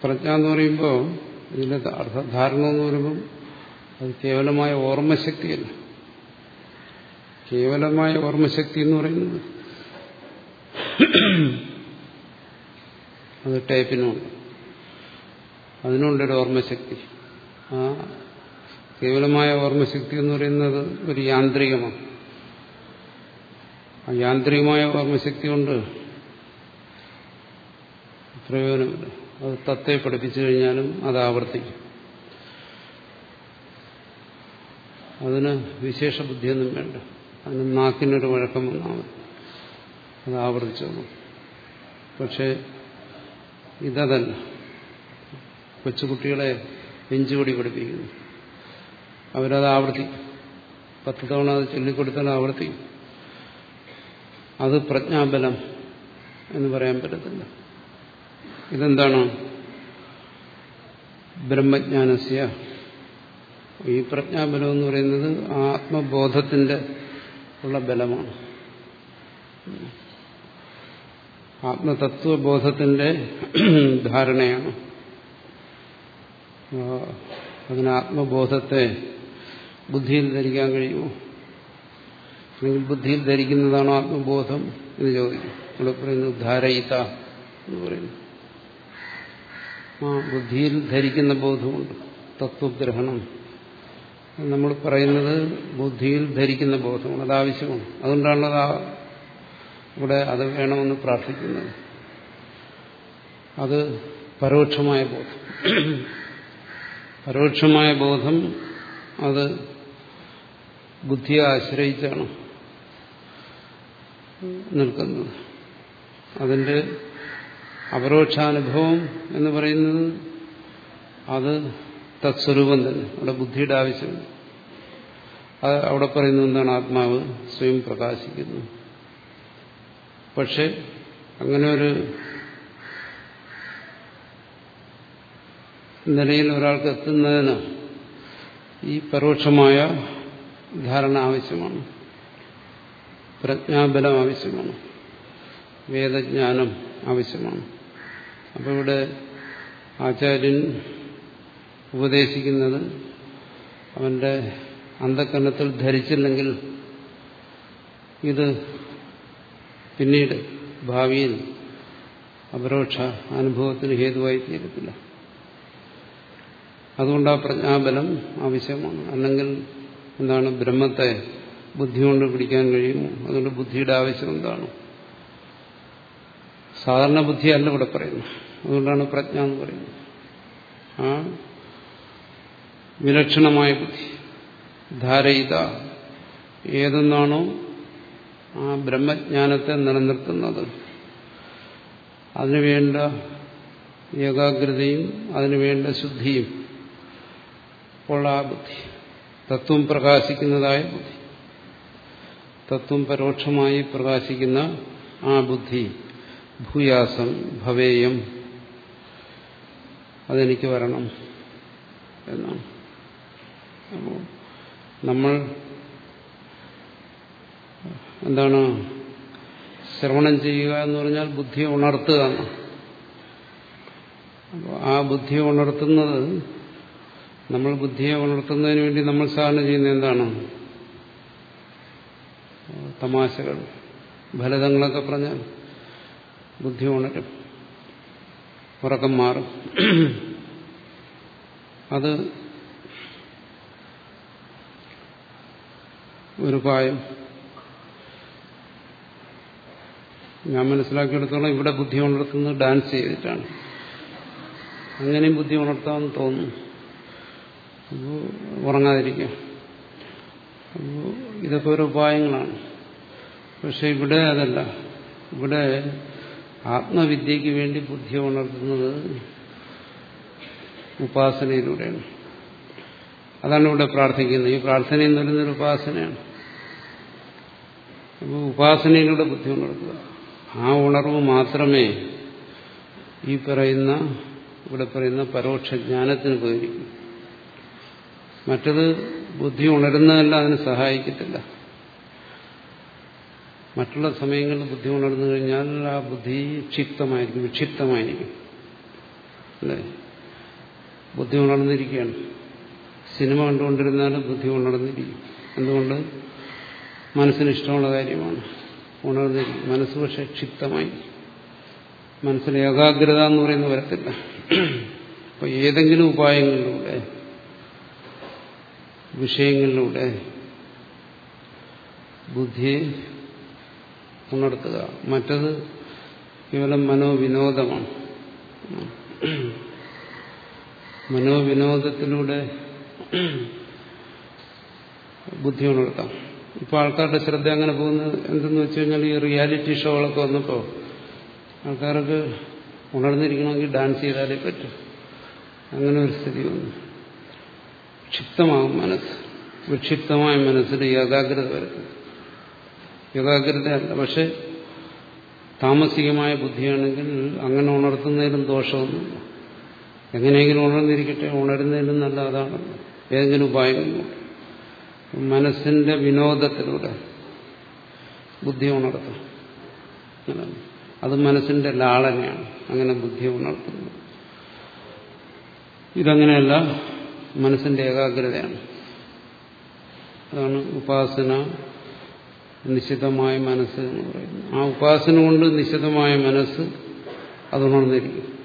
പ്രജ്ഞ എന്ന് പറയുമ്പോൾ ഇതിന്റെ അർത്ഥധാരണ എന്ന് പറയുമ്പോൾ അത് കേവലമായ ഓർമ്മശക്തിയല്ല. കേവലമായ ഓർമ്മശക്തി എന്ന് പറയുന്നത് അത് ടൈപ്പിനുണ്ട് അതിനുണ്ടൊരു ഓർമ്മശക്തി. ആ കേവലമായ ഓർമ്മശക്തി എന്ന് പറയുന്നത് ഒരു യാന്ത്രികമാണ്. യാന്ത്രികമായ ഓർമ്മശക്തി കൊണ്ട് പ്രയോജനമില്ല അത് തത്തെ പഠിപ്പിച്ചു കഴിഞ്ഞാലും അത് ആവർത്തിക്കും. അതിന് വിശേഷ ബുദ്ധിയൊന്നും വേണ്ട. അതിന് നാക്കിനൊരു വഴക്കം വന്നാൽ അത് ആവർത്തിച്ചോളൂ പക്ഷേ ഇതല്ല കൊച്ചുകുട്ടികളെ പെഞ്ചുപൊടി പഠിപ്പിക്കുന്നു. അവരത് ആവർത്തിക്കും. പത്ത് തവണ അത് ചൊല്ലിക്കൊടുത്താൽ ആവർത്തിക്കും. അത് പ്രജ്ഞാബലം എന്ന് പറയാൻ പറ്റത്തില്ല. ഇതെന്താണ്? ബ്രഹ്മജ്ഞാനസ്യ. ഈ പ്രജ്ഞാബലം എന്ന് പറയുന്നത് ആത്മബോധത്തിന്റെ ഉള്ള ബലമാണ്. ആത്മതത്വബോധത്തിന്റെ ധാരണയാണ്. അതിന് ആത്മബോധത്തെ ബുദ്ധിയിൽ ധരിക്കാൻ കഴിയുമോ? അല്ലെങ്കിൽ ബുദ്ധിയിൽ ധരിക്കുന്നതാണോ ആത്മബോധം എന്ന് ചോദിക്കും. ഇവിടെ പറയുന്നു ധാരയിത എന്ന് പറയുന്നു. ആ ബുദ്ധിയിൽ ധരിക്കുന്ന ബോധമുണ്ട്. തത്വഗ്രഹണം. നമ്മൾ പറയുന്നത് ബുദ്ധിയിൽ ധരിക്കുന്ന ബോധമാണ്. അത് ആവശ്യമാണ്. അതുകൊണ്ടാണ് അത് ഇവിടെ അത് വേണമെന്ന് പ്രാർത്ഥിക്കുന്നത്. അത് പരോക്ഷമായ ബോധം. പരോക്ഷമായ ബോധം അത് ബുദ്ധിയെ ആശ്രയിച്ചാണ്. നിൽക്കുന്നത് അതിന്റെ അപരോക്ഷാനുഭവം എന്ന് പറയുന്നത് അത് തത്സ്വരൂപം തന്നെ. അവിടെ ബുദ്ധിയുടെ ആവശ്യമുണ്ട്. അത് അവിടെ പറയുന്നത് എന്താണ്? ആത്മാവ് സ്വയം പ്രകാശിക്കുന്നു. പക്ഷെ അങ്ങനെ ഒരു നിലയിൽ ഒരാൾക്ക് എത്തുന്നതിന് ഈ പരോക്ഷമായ ധാരണ ആവശ്യമാണ്. പ്രജ്ഞാബലം ആവശ്യമാണ്. വേദജ്ഞാനം ആവശ്യമാണ്. അപ്പോൾ ഇവിടെ ആചാര്യൻ ഉപദേശിക്കുന്നത് അവന്റെ അന്ധക്കരണത്തിൽ ധരിച്ചില്ലെങ്കിൽ ഇത് പിന്നീട് ഭാവിയിൽ അപരോക്ഷ അനുഭവത്തിന് ഹേതുവായി തീരത്തില്ല. അതുകൊണ്ട് ആ പ്രജ്ഞാബലം ആവശ്യമാണ്. അല്ലെങ്കിൽ എന്താണ് ബ്രഹ്മത്തെ ബുദ്ധി കൊണ്ട് പിടിക്കാൻ കഴിയുമോ അതുകൊണ്ട് ബുദ്ധിയുടെ ആവശ്യം എന്താണ്? സാധാരണ ബുദ്ധിയല്ല ഇവിടെ പറയുന്നത്. അതുകൊണ്ടാണ് പ്രജ്ഞ എന്ന് പറയുന്നത്. ആ? വിലക്ഷണമായ ബുദ്ധി. ധാരയിത. ഏതെന്നാണോ ആ ബ്രഹ്മജ്ഞാനത്തെ നിലനിർത്തുന്നത്. അതിനുവേണ്ട ഏകാഗ്രതയും അതിനുവേണ്ട ശുദ്ധിയും ഉള്ള ആ ബുദ്ധി. തത്വം പ്രകാശിക്കുന്നതായ ബുദ്ധി. തത്വം പരോക്ഷമായി പ്രകാശിക്കുന്ന ആ ബുദ്ധി. ഭൂയാസം ഭവേയം. അതെനിക്ക് വരണം എന്നാണ്. അപ്പോൾ നമ്മൾ എന്താണ് ശ്രവണം ചെയ്യുക എന്ന് പറഞ്ഞാൽ ബുദ്ധിയെ ഉണർത്തുക അപ്പോൾ ആ ബുദ്ധിയെ ഉണർത്തുന്നത് നമ്മൾ ബുദ്ധിയെ ഉണർത്തുന്നതിന് വേണ്ടി നമ്മൾ സാധനം ചെയ്യുന്നത് എന്താണ്? തമാശകൾ ഫലിതങ്ങളൊക്കെ പറഞ്ഞാൽ ബുദ്ധി ഉണരും ഉറക്കം മാറും. അത് ഒരു ഉപായം. ഞാൻ മനസ്സിലാക്കിയെടുത്തോളം ഇവിടെ ബുദ്ധി ഉണർത്തുന്നത് ഡാൻസ് ചെയ്തിട്ടാണ്. അങ്ങനെയും ബുദ്ധി ഉണർത്താമെന്ന് തോന്നുന്നു. അപ്പോൾ ഉറങ്ങാതിരിക്കാം അപ്പോൾ ഇതൊക്കെ ഒരു ഉപായങ്ങളാണ്. പക്ഷെ ഇവിടെ അതല്ല. ഇവിടെ ആത്മവിദ്യയ്ക്ക് വേണ്ടി ബുദ്ധി ഉണർത്തുന്നത് ഉപാസനയിലൂടെയാണ്. അതാണ് ഇവിടെ പ്രാർത്ഥിക്കുന്നത്. ഈ പ്രാർത്ഥന എന്ന് പറയുന്നൊരു ഉപാസനയാണ്. അപ്പോൾ ഉപാസനയിലൂടെ ബുദ്ധി ഉണർത്തുക. ആ ഉണർവ് മാത്രമേ ഈ പറയുന്ന ഇവിടെ പറയുന്ന പരോക്ഷ ജ്ഞാനത്തിന് ഉപകരിക്കും. മറ്റത് ബുദ്ധി ഉണരുന്നതല്ല അതിന് സഹായിക്കത്തില്ല. മറ്റുള്ള സമയങ്ങളിൽ ബുദ്ധി ഉണർന്നു കഴിഞ്ഞാൽ ആ ബുദ്ധി ക്ഷിപ്തമായിരിക്കും വിക്ഷിപ്തമായിരിക്കും. അല്ലേ? ബുദ്ധി ഉണർന്നിരിക്കുകയാണ്. സിനിമ കണ്ടുകൊണ്ടിരുന്നാലും ബുദ്ധി ഉണർന്നിരിക്കും. എന്തുകൊണ്ട്? മനസ്സിന് ഇഷ്ടമുള്ള കാര്യമാണ്. ഉണർന്നിരിക്കും. മനസ്സ് പക്ഷെ ക്ഷിപ്തമായി. മനസ്സിൽ ഏകാഗ്രത എന്ന് പറയുന്ന വരത്തില്ല. അപ്പോൾ ഏതെങ്കിലും ഉപായങ്ങളിലൂടെ വിഷയങ്ങളിലൂടെ ബുദ്ധിയെ ഉണർത്തുക. മറ്റത് കേവലം മനോവിനോദമാണ്. മനോവിനോദത്തിലൂടെ ബുദ്ധി ഉണർത്താം. ഇപ്പോൾ ആൾക്കാരുടെ ശ്രദ്ധ അങ്ങനെ പോകുന്നത് എന്തെന്ന് വെച്ച് കഴിഞ്ഞാൽ ഈ റിയാലിറ്റി ഷോകളൊക്കെ വന്നപ്പോൾ ആൾക്കാർക്ക് ഉണർന്നിരിക്കണമെങ്കിൽ ഡാൻസ് ചെയ്താലേ പറ്റും. അങ്ങനെ ഒരു സ്ഥിതി വന്നു. ക്ഷിപ്തമാകും മനസ്സ്. വിക്ഷിപ്തമായ മനസ്സിൽ ഏകാഗ്രത വരുത്തും. ഏകാഗ്രത അല്ല പക്ഷെ താമസികമായ ബുദ്ധിയാണെങ്കിൽ അങ്ങനെ ഉണർത്തുന്നതിലും ദോഷമൊന്നുമില്ല. എങ്ങനെയെങ്കിലും ഉണർന്നിരിക്കട്ടെ ഉണരുന്നതിലും നല്ല അതാണ് ഏതെങ്കിലും ഉപായങ്ങളുണ്ട് മനസ്സിന്റെ വിനോദത്തിലൂടെ ബുദ്ധി ഉണർത്തും അത് മനസ്സിന്റെ ലാളനയാണ്. അങ്ങനെ ബുദ്ധി ഉണർത്തുന്നത് ഇതങ്ങനെയല്ല മനസ്സിന്റെ ഏകാഗ്രതയാണ്. അതാണ് ഉപാസന നിശ്ചിതമായ മനസ്സ് എന്ന് പറയുന്നത്. ആ ഉപാസന കൊണ്ട് നിശ്ചിതമായ മനസ്സ് അത് ഉണർന്നിരിക്കും.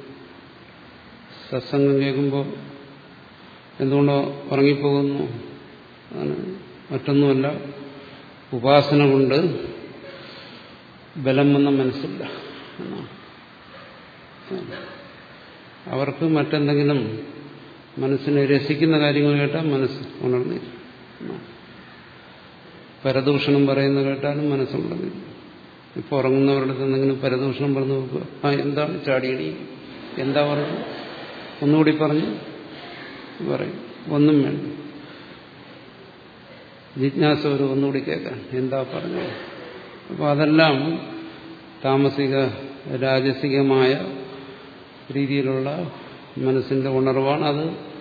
സത്സംഗം കേൾക്കുമ്പോൾ എന്തുകൊണ്ടോ ഉറങ്ങിപ്പോകുന്നു. അതാണ് മറ്റൊന്നുമല്ല ഉപാസന കൊണ്ട് ബലം വന്ന മനസ്സില്ല എന്നാണ്. അവർക്ക് മറ്റെന്തെങ്കിലും മനസ്സിനെ രസിക്കുന്ന കാര്യങ്ങൾ കേട്ടാൽ മനസ്സ് ഉണർന്നില്ല പരദൂഷണം പറയുന്ന കേട്ടാലും മനസ്സുണർന്നില്ല ഇപ്പോൾ ഉറങ്ങുന്നവരുടെ എന്തെങ്കിലും പരദൂഷണം പറഞ്ഞു നോക്കുക. ആ എന്താണ് ചാടിയടി? എന്താ പറഞ്ഞു ഒന്നുകൂടി പറഞ്ഞു പറയും. ഒന്നും വേണ്ട. ജിജ്ഞാസ ഒരു ഒന്നുകൂടി കേൾക്കാൻ എന്താ പറഞ്ഞത്? അപ്പോൾ അതെല്ലാം താമസിക രാജസികമായ രീതിയിലുള്ള മനസ്സിന്റെ ഉണർവാണ് അത്.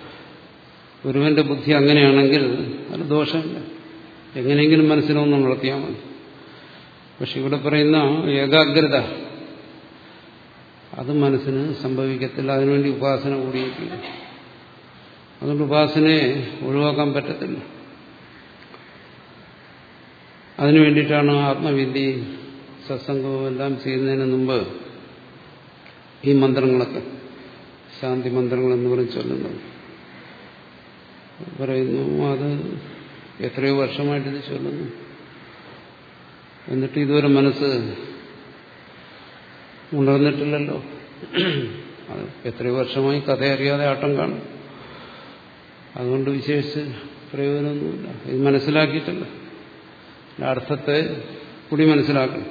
ഒരുവന്റെ ബുദ്ധി അങ്ങനെയാണെങ്കിൽ അത് ദോഷമില്ല. എങ്ങനെയെങ്കിലും മനസ്സിനൊന്നും ഉണർത്തിയാൽ മതി. പക്ഷെ ഇവിടെ പറയുന്ന ഏകാഗ്രത അത് മനസ്സിന് സംഭവിക്കത്തില്ല. അതിനുവേണ്ടി ഉപാസന കൂടിയിരിക്കുന്നു. അതുകൊണ്ട് ഉപാസനയെ ഒഴിവാക്കാൻ പറ്റത്തില്ല. അതിനു വേണ്ടിയിട്ടാണ് ആത്മവിദ്യ സത്സംഗവും എല്ലാം ചെയ്യുന്നതിന് മുമ്പ് ഈ മന്ത്രങ്ങളൊക്കെ. ശാന്തി മന്ത്രങ്ങൾ എന്ന് പറഞ്ഞ് ചൊല്ലുന്നത്. പറയുന്നു അത് എത്രയോ വർഷമായിട്ട് ഇത് ചൊല്ലുന്നു. എന്നിട്ട് ഇതുവരെ മനസ്സ് ഉണർന്നിട്ടില്ലല്ലോ. അത് എത്രയോ വർഷമായി കഥ അറിയാതെ ആട്ടം കാണും. അതുകൊണ്ട് വിശേഷിച്ച് പ്രയോജനമൊന്നുമില്ല. ഇത് മനസ്സിലാക്കിയിട്ടില്ല. അർത്ഥത്തെ കൂടി മനസ്സിലാക്കണം.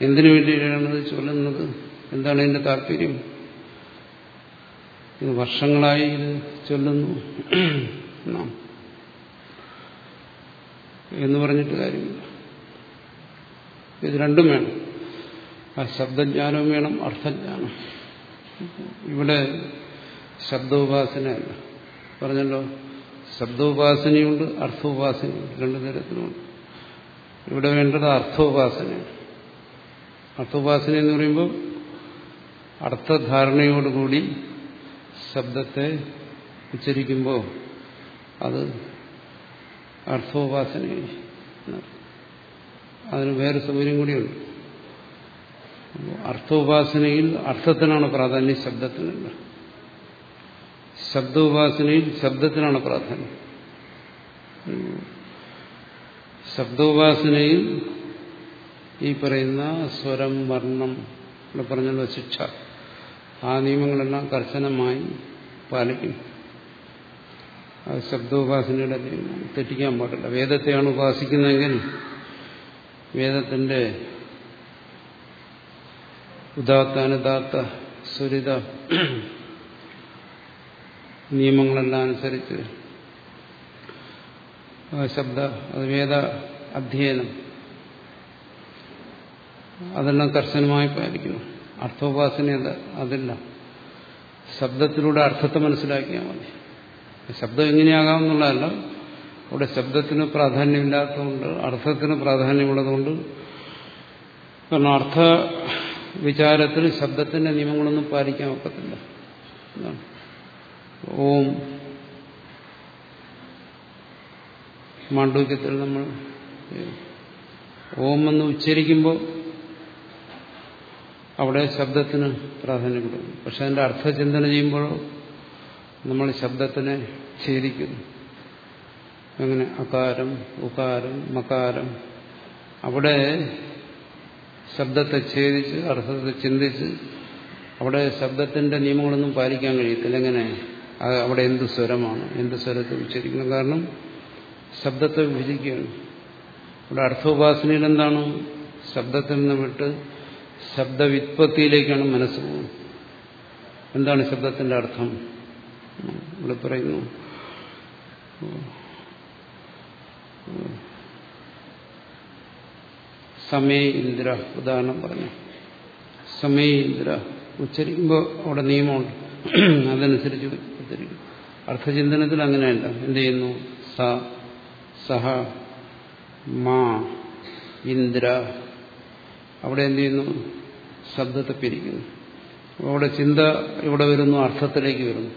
എന്തിനു വേണ്ടിയിട്ടാണ് ഇത് ചൊല്ലുന്നത്? എന്താണ് ഇതിന്റെ താല്പര്യം? ഇത് വർഷങ്ങളായി ഇത് ചൊല്ലുന്നു. എന്ന് പറഞ്ഞിട്ട് കാര്യമില്ല. ഇത് രണ്ടും വേണം. ആ ശബ്ദജ്ഞാനവും വേണം അർത്ഥജ്ഞാനം ഇവിടെ ശബ്ദോപാസനയല്ല. പറഞ്ഞല്ലോ ശബ്ദോപാസനയുണ്ട് അർത്ഥോപാസനയുണ്ട് രണ്ടു തരത്തിലുണ്ട് ഇവിടെ വേണ്ടത് അർത്ഥോപാസനയാണ്. അർത്ഥോപാസന എന്ന് പറയുമ്പോൾ അർത്ഥധാരണയോടുകൂടി ശബ്ദത്തെ ഉച്ചരിക്കുമ്പോൾ അത് അർത്ഥോപാസനയായി അതിന് വേറെ സൗകര്യം കൂടിയുണ്ട്. അർത്ഥോപാസനയിൽ അർത്ഥത്തിനാണ് പ്രാധാന്യം ശബ്ദത്തിനല്ല ശബ്ദോപാസനയിൽ ശബ്ദത്തിനാണ് പ്രാധാന്യം. ശബ്ദോപാസനയിൽ ഈ പറയുന്ന സ്വരം വർണം ഇവിടെ പറഞ്ഞല്ലോ ശിക്ഷ. ആ നിയമങ്ങളെല്ലാം കർശനമായി പാലിക്കും. അത് ശബ്ദോപാസനയുടെ തെറ്റിക്കാൻ പാടില്ല. വേദത്തെയാണ് ഉപാസിക്കുന്നതെങ്കിൽ വേദത്തിന്റെ ഉദാത്ത അനുദാത്ത സുരിത നിയമങ്ങളെല്ലാം അനുസരിച്ച് ശബ്ദ അത് വേദ അധ്യയനം അതെല്ലാം കർശനമായി പാലിക്കണം. അർത്ഥോപാസന അതില്ല. ശബ്ദത്തിലൂടെ അർത്ഥത്തെ മനസ്സിലാക്കിയാൽ മതി. ശബ്ദം എങ്ങനെയാകാമെന്നുള്ളതല്ല അവിടെ ശബ്ദത്തിന് പ്രാധാന്യമില്ലാത്തതുകൊണ്ട് അർത്ഥത്തിന് പ്രാധാന്യമുള്ളതുകൊണ്ട് കാരണം അർത്ഥ വിചാരത്തിൽ ശബ്ദത്തിന്റെ നിയമങ്ങളൊന്നും പാലിക്കാൻ ഒക്കത്തില്ല. ഓം. മാണ്ഡൂക്യത്തിൽ നമ്മൾ ഓം എന്ന് ഉച്ചരിക്കുമ്പോൾ അവിടെ ശബ്ദത്തിന് പ്രാധാന്യം കൊടുക്കും പക്ഷെ അതിന്റെ അർത്ഥചിന്തന ചെയ്യുമ്പോഴോ നമ്മൾ ശബ്ദത്തിനെ ഛേദിക്കുന്നു. അങ്ങനെ അകാരം ഉകാരം മകാരം. അവിടെ ശബ്ദത്തെ ഛേദിച്ച് അർത്ഥത്തെ ചിന്തിച്ച് അവിടെ ശബ്ദത്തിന്റെ നിയമങ്ങളൊന്നും പാലിക്കാൻ കഴിയത്തില്ല. എങ്ങനെ? അവിടെ എന്ത് സ്വരമാണ്? എന്ത് സ്വരത്തെ ഉച്ചരിക്കണം കാരണം ശബ്ദത്തെ വിഭജിക്കുകയാണ്. ഇവിടെ അർത്ഥോപാസനയിൽ എന്താണ്? ശബ്ദത്തിൽ നിന്ന് വിട്ട് ശബ്ദവിത്പത്തിയിലേക്കാണ് മനസ്സ് പോകുന്നത്. എന്താണ് ശബ്ദത്തിന്റെ അർത്ഥം? ഇവിടെ പറയുന്നു. സമയ ഇന്ദ്ര ഉദാഹരണം പറഞ്ഞു. സമയ ഇന്ദ്ര ഉച്ചരിക്കുമ്പോൾ അവിടെ നിയമമുണ്ട്. അതനുസരിച്ച് ഉച്ചരിക്കും. അർത്ഥചിന്തനത്തിൽ അങ്ങനെയല്ല. എന്ത് ചെയ്യുന്നു? സ സഹ മാ ഇന്ദ്ര അവിടെ എന്ത് ചെയ്യുന്നു? ശബ്ദത്തെ പിരിക്കുന്നു. അവിടെ ചിന്ത ഇവിടെ വരുന്നു അർത്ഥത്തിലേക്ക് വരുന്നു.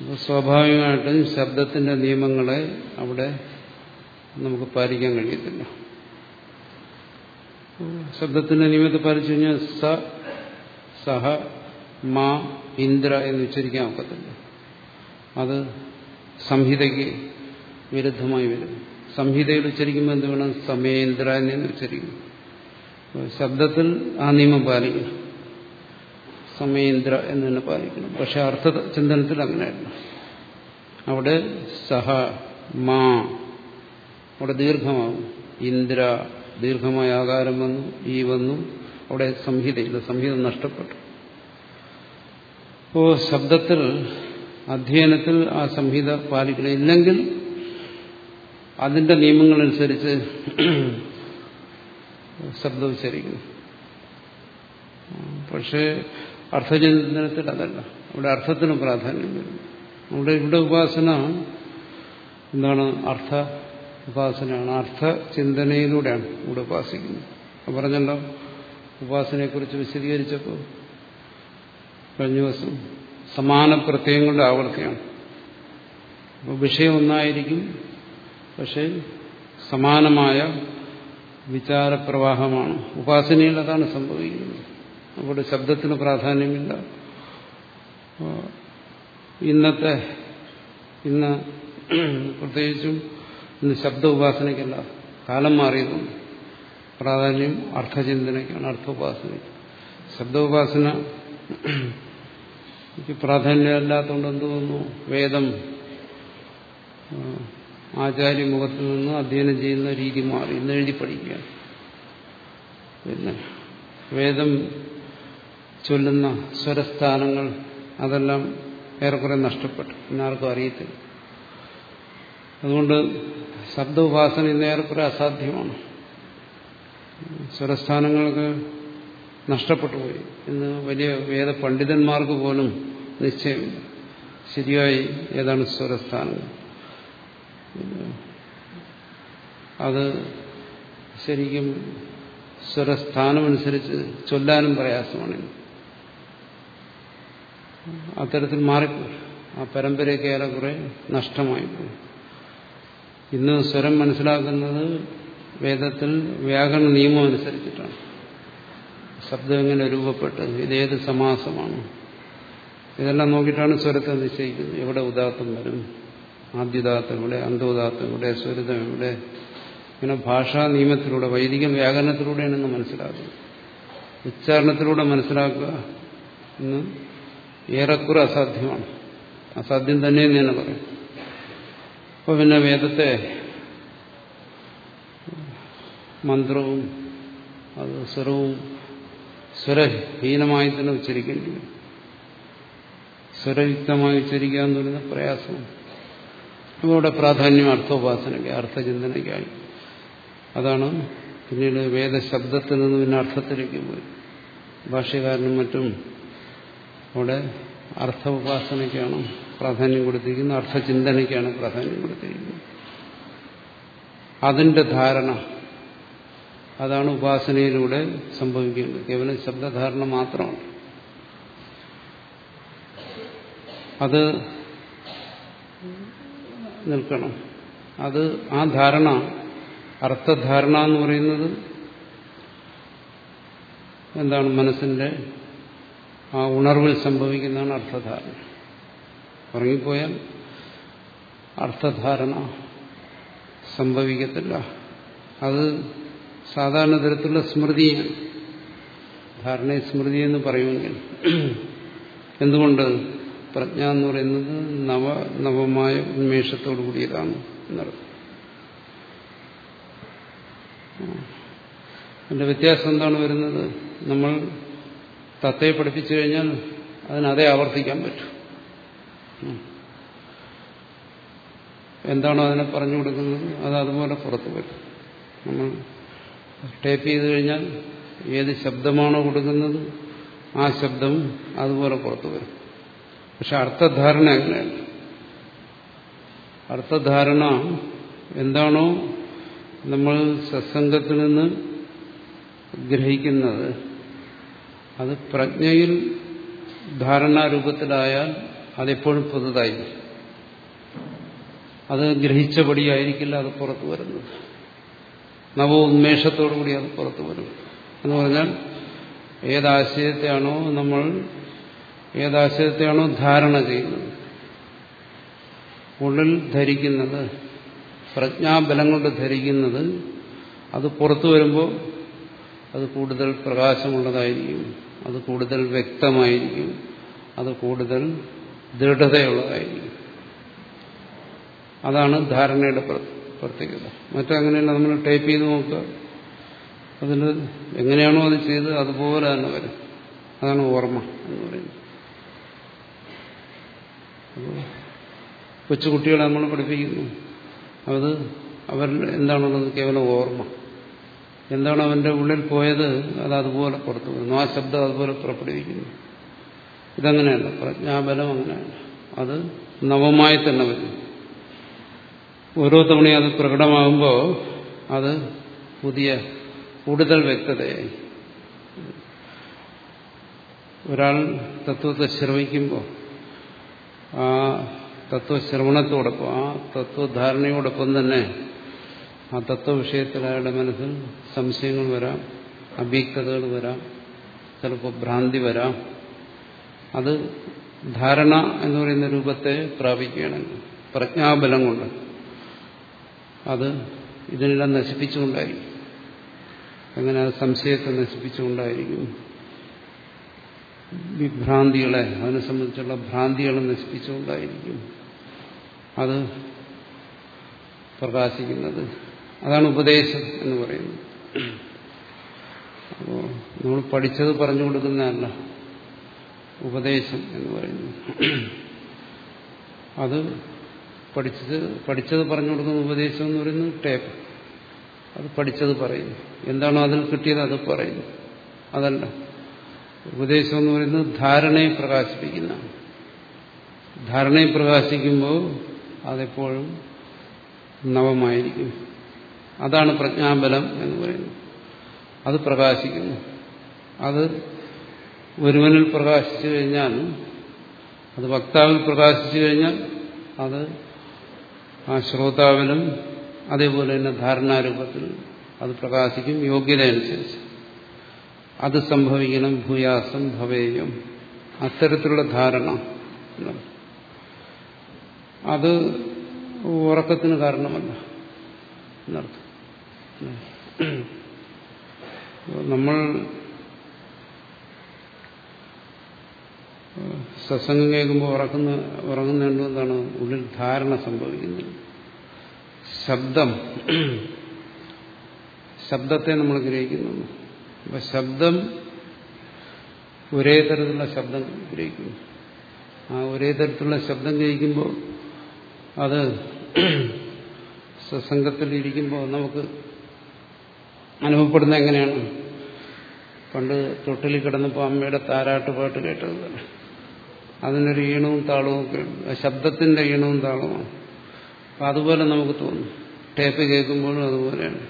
അപ്പോൾ സ്വാഭാവികമായിട്ടും ശബ്ദത്തിന്റെ നിയമങ്ങളെ അവിടെ നമുക്ക് പാലിക്കാൻ കഴിയത്തില്ല. ശബ്ദത്തിന്റെ നിയമത്തെ പാലിച്ചു കഴിഞ്ഞാൽ സ സഹ മാ ഇന്ദ്ര എന്ന് ഉച്ചരിക്കാൻ ഒക്കത്തില്ല. അത് സംഹിതയ്ക്ക് വിരുദ്ധമായി വരും. സംഹിതയിൽ ഉച്ചരിക്കുമ്പോൾ എന്ത് വേണം? സമയേന്ദ്ര എന്ന് ഉച്ചരിക്കും ശബ്ദത്തിൽ ആ നിയമം പാലിക്കണം. സമയേന്ദ്ര എന്ന് തന്നെ പാലിക്കണം. പക്ഷെ അർത്ഥ ചിന്തനത്തിൽ അങ്ങനെയല്ല. അവിടെ സഹ മാ അവിടെ ദീർഘമാകും. ഇന്ദ്ര ദീർഘമായ ആകാരം വന്നു ഈ വന്നു അവിടെ സംഹിതയില്ല. സംഹിത നഷ്ടപ്പെട്ടു. അപ്പോൾ ശബ്ദത്തിൽ അധ്യയനത്തിൽ ആ സംഹിത പാലിക്കണം. ഇല്ലെങ്കിൽ അതിന്റെ നിയമങ്ങളനുസരിച്ച് ശബ്ദം ഉച്ചരിക്കുന്നു പക്ഷേ അർത്ഥചിന്തനത്തിൽ അതല്ല. ഇവിടെ അർത്ഥത്തിന് പ്രാധാന്യം വരുന്നു നമ്മുടെ ഇവിടെ ഉപാസന എന്താണ്? അർത്ഥ ഉപാസനയാണ്. അർത്ഥ ചിന്തനയിലൂടെയാണ് ഇവിടെ ഉപാസിക്കുന്നത്. പറഞ്ഞല്ലോ ഉപാസനയെക്കുറിച്ച് വിശദീകരിച്ചപ്പോൾ കഴിഞ്ഞ ദിവസം സമാന പ്രത്യയങ്ങളുടെ ആവർത്തിയാണ്. അപ്പോൾ വിഷയം ഒന്നായിരിക്കും പക്ഷേ സമാനമായ വിചാരപ്രവാഹമാണ്. ഉപാസനയിൽ അതാണ് സംഭവിക്കുന്നത്. അവിടെ ശബ്ദത്തിന് പ്രാധാന്യമില്ല. ഇന്നത്തെ ഇന്ന് പ്രത്യേകിച്ചും ഇന്ന് ശബ്ദ ഉപാസനയ്ക്കല്ല കാലം മാറിയതുകൊണ്ട് പ്രാധാന്യം അർത്ഥചിന്തനയ്ക്കാണ് അർത്ഥോപാസനയ്ക്ക്. ശബ്ദ ഉപാസന പ്രാധാന്യമില്ലാത്തതുകൊണ്ട് എന്ത് തോന്നുന്നു വേദം ആചാര്യമുഖത്ത് നിന്ന് അധ്യയനം ചെയ്യുന്ന രീതി മാറി. ഇന്ന് എഴുതി പഠിക്കുക പിന്നെ വേദം ചൊല്ലുന്ന സ്വരസ്ഥാനങ്ങൾ അതെല്ലാം ഏറെക്കുറെ നഷ്ടപ്പെട്ടു. എന്നാർക്കും അറിയത്തില്ല. അതുകൊണ്ട് ശബ്ദ ഉപാസന ഇന്ന് ഏറെക്കുറെ അസാധ്യമാണ്. സ്വരസ്ഥാനങ്ങൾക്ക് നഷ്ടപ്പെട്ടു പോയി. ഇന്ന് വലിയ വേദ പണ്ഡിതന്മാർക്ക് പോലും നിശ്ചയമില്ല. ശരിയായി ഏതാണ് സ്വരസ്ഥാനങ്ങൾ? അത് ശരിക്കും സ്വരസ്ഥാനമനുസരിച്ച് ചൊല്ലാനും പ്രയാസമാണ്. അത്തരത്തിൽ മാറിപ്പോയി. ആ പരമ്പരയൊക്കെ ഏറെക്കുറെ നഷ്ടമായിപ്പോയി ഇന്ന് സ്വരം മനസ്സിലാക്കുന്നത് വേദത്തിൽ വ്യാകരണ നിയമം അനുസരിച്ചിട്ടാണ്. ശബ്ദം എങ്ങനെ രൂപപ്പെട്ട് ഇതേത് സമാസമാണ്? ഇതെല്ലാം നോക്കിയിട്ടാണ് സ്വരത്തെ നിശ്ചയിക്കുന്നത്. എവിടെ ഉദാത്തം വരും? ആദ്യദാത്തം ഇവിടെ അന്തോദാത്തം ഇവിടെ സ്വരിതം ഇവിടെ ഇങ്ങനെ ഭാഷാ നിയമത്തിലൂടെ വൈദിക വ്യാകരണത്തിലൂടെയാണ് ഇന്ന് മനസ്സിലാക്കുന്നത് ഉച്ചാരണത്തിലൂടെ മനസ്സിലാക്കുക ഇന്ന് ഏറെക്കുറെ അസാധ്യമാണ്. അസാധ്യം തന്നെയെന്ന് തന്നെ പറയും അപ്പോൾ പിന്നെ വേദത്തെ മന്ത്രവും അത് സ്വരവും സ്വരഹീനമായി തന്നെ ഉച്ചരിക്കേണ്ടി വരും. സ്വരയുക്തമായി ഉച്ചരിക്കുക എന്ന് പറയുന്ന പ്രയാസമാണ് ഇവിടെ പ്രാധാന്യം അർത്ഥോപാസനയ്ക്ക് അർത്ഥചിന്തനയ്ക്കായി. അതാണ് പിന്നീട് വേദശബ്ദത്തിൽ നിന്ന് പിന്നെ അർത്ഥത്തിലേക്ക് പോയി. ഭാഷ്യകാരനും മറ്റും അവിടെ അർത്ഥ ഉപാസനയ്ക്കാണ് പ്രാധാന്യം കൊടുത്തിരിക്കുന്നത് അർത്ഥചിന്തനയ്ക്കാണ് പ്രാധാന്യം കൊടുത്തിരിക്കുന്നത്. അതിന്റെ ധാരണ അതാണ് ഉപാസനയിലൂടെ സംഭവിക്കുന്നത് കേവലം ശബ്ദധാരണ മാത്രമാണ്. അത് നിൽക്കണം. അത് ആ ധാരണ അർത്ഥധാരണ എന്ന് പറയുന്നത് എന്താണ് മനസ്സിന്റെ ആ ഉണർവിൽ സംഭവിക്കുന്നതാണ് അർത്ഥധാരണ. ഉറങ്ങിപ്പോയാൽ അർത്ഥധാരണ സംഭവിക്കത്തില്ല. അത് സാധാരണ തരത്തിലുള്ള സ്മൃതിയാണ്. ധാരണ സ്മൃതി എന്ന് പറയുമെങ്കിൽ എന്തുകൊണ്ട് പ്രജ്ഞ എന്ന് പറയുന്നത് നവ നവമായ ഉന്മേഷത്തോടു കൂടിയതാണ് എന്നർത്ഥം അതിന്റെ വ്യത്യാസം എന്താണ് വരുന്നത്? നമ്മൾ തത്തയെ പഠിപ്പിച്ചു കഴിഞ്ഞാൽ അതിനതേ ആവർത്തിക്കാൻ പറ്റും. എന്താണോ അതിനെ പറഞ്ഞു കൊടുക്കുന്നത്? അത് അതുപോലെ പുറത്തു വരും. നമ്മൾ ടൈപ്പ് ചെയ്ത് കഴിഞ്ഞാൽ ഏത് ശബ്ദമാണോ കൊടുക്കുന്നത് ആ ശബ്ദം അതുപോലെ പുറത്തു വരും. പക്ഷെ അർത്ഥധാരണ എങ്ങനെയല്ല അർത്ഥധാരണ എന്താണോ നമ്മൾ സത്സംഗത്തിൽ നിന്ന് ഗ്രഹിക്കുന്നത്. അത് പ്രജ്ഞയിൽ ധാരണാരൂപത്തിലായാൽ അതെപ്പോഴും പുതുതായി അത് ഗ്രഹിച്ചപടിയായിരിക്കില്ല അത് പുറത്തു വരുന്നത്. നവോന്മേഷത്തോടുകൂടി അത് പുറത്തു വരും എന്ന് പറഞ്ഞാൽ ഏതാശയത്തെയാണോ നമ്മൾ ഏതാശയത്തെയാണോ ധാരണ ചെയ്യുന്നത്? ഉള്ളിൽ ധരിക്കുന്നത് പ്രജ്ഞാബലം കൊണ്ട് ധരിക്കുന്നത് അത് പുറത്തു വരുമ്പോൾ അത് കൂടുതൽ പ്രകാശമുള്ളതായിരിക്കും അത് കൂടുതൽ വ്യക്തമായിരിക്കും അത് കൂടുതൽ ദൃഢതയുള്ളതായിരിക്കും. അതാണ് ധാരണയുടെ പ്രത്യേകത. മറ്റങ്ങനെയല്ല നമ്മൾ ടൈപ്പ് ചെയ്ത് നോക്കുക. അതിന് എങ്ങനെയാണോ അത് ചെയ്തത് അതുപോലെ തന്നെ വരും. അതാണ് ഓർമ്മ എന്ന് പറയുന്നത്. കൊച്ചുകുട്ടികളെ നമ്മൾ പഠിപ്പിക്കുന്നു. അത് അവർ എന്താണുള്ളത്? കേവലം ഓർമ്മ. എന്താണ് അവന്റെ ഉള്ളിൽ പോയത്? അത് അതുപോലെ പുറത്തു വരുന്നു. ആ ശബ്ദം അതുപോലെ പുറപ്പെടുവിക്കുന്നു. ഇതങ്ങനെയല്ല. പ്രജ്ഞാബലം അങ്ങനെയല്ല. അത് നവമായി തന്നെ വരുന്നു. ഓരോ തവണയും അത് പ്രകടമാകുമ്പോൾ അത് പുതിയ കൂടുതൽ വ്യക്തതയായി. ഒരാൾ തത്വത്തെ ശ്രമിക്കുമ്പോൾ ആ തത്വശ്രവണത്തോടൊപ്പം ആ തത്വധാരണയോടൊപ്പം തന്നെ ആ തത്വവിഷയത്തിൽ അയാളുടെ മനസ്സിൽ സംശയങ്ങൾ വരാം അവ്യക്തതകൾ വരാം ചിലപ്പോൾ ഭ്രാന്തി വരാം. അത് ധാരണ എന്ന് പറയുന്ന രൂപത്തെ പ്രാപിക്കുകയാണെങ്കിൽ പ്രജ്ഞാബലം കൊണ്ട് അത് ഇതിനെല്ലാം നശിപ്പിച്ചുകൊണ്ടായിരിക്കും. അങ്ങനെ അത് സംശയത്തെ നശിപ്പിച്ചുകൊണ്ടായിരിക്കും? വിഭ്രാന്തികളെ അതിനെ സംബന്ധിച്ചുള്ള ഭ്രാന്തികളെ നശിപ്പിച്ചുകൊണ്ടായിരിക്കും അത് പ്രകാശിക്കുന്നത്. അതാണ് ഉപദേശം എന്ന് പറയുന്നത്. അപ്പോൾ നമ്മൾ പഠിച്ചത് പറഞ്ഞു കൊടുക്കുന്നതല്ല ഉപദേശം എന്ന് പറയുന്നത്. അത് പഠിച്ചത് പഠിച്ചത് പറഞ്ഞു കൊടുക്കുന്ന ഉപദേശം എന്ന് പറയുന്നത് ടേപ്പ് അത് പഠിച്ചത് പറയുന്നു. എന്താണോ അതിൽ കിട്ടിയത്? അത് പറയുന്നു. അതല്ല. ഉപദേശം എന്ന് പറയുന്നത് ധാരണയെ പ്രകാശിപ്പിക്കുന്ന ധാരണയെ പ്രകാശിക്കുമ്പോൾ അതെപ്പോഴും നവമായിരിക്കും. അതാണ് പ്രജ്ഞാബലം എന്ന് പറയുന്നത്. അത് പ്രകാശിക്കുന്നു. അത് ഒരുവനിൽ പ്രകാശിച്ചു കഴിഞ്ഞാൽ അത് വക്താവിൽ പ്രകാശിച്ചു കഴിഞ്ഞാൽ അത് ആ ശ്രോതാവിലും അതേപോലെ തന്നെ ധാരണാരൂപത്തിൽ അത് പ്രകാശിക്കും യോഗ്യത അനുസരിച്ച് അത് സംഭവിക്കണം ഭൂയാസം ഭവേയം. അത്തരത്തിലുള്ള ധാരണ. അത് ഉറക്കത്തിന് കാരണമല്ല. എന്നർത്ഥം. നമ്മൾ സത്സംഗം കേൾക്കുമ്പോൾ ഉറക്കുന്ന ഉറങ്ങുന്നുണ്ട് എന്താണ് ഉള്ളിൽ ധാരണ സംഭവിക്കുന്നത്. ശബ്ദം. ശബ്ദത്തെ നമ്മൾ ഗ്രഹിക്കുന്നു. അപ്പൊ ശബ്ദം ഒരേ തരത്തിലുള്ള ശബ്ദം ഗ്രഹിക്കുന്നു. ആ ഒരേ തരത്തിലുള്ള ശബ്ദം ഗ്രഹിക്കുമ്പോൾ അത് സത്സംഗത്തിൽ ഇരിക്കുമ്പോൾ നമുക്ക് അനുഭവപ്പെടുന്നത് എങ്ങനെയാണ്? പണ്ട് തൊട്ടിലിൽ കിടന്നപ്പോൾ അമ്മയുടെ താരാട്ട് പാട്ട് കേട്ടത് അതിനൊരു ഈണവും താളവും ശബ്ദത്തിന്റെ ഈണവും താളവും. അപ്പം അതുപോലെ നമുക്ക് തോന്നും. ടേപ്പ് കേൾക്കുമ്പോഴും അതുപോലെയാണ്.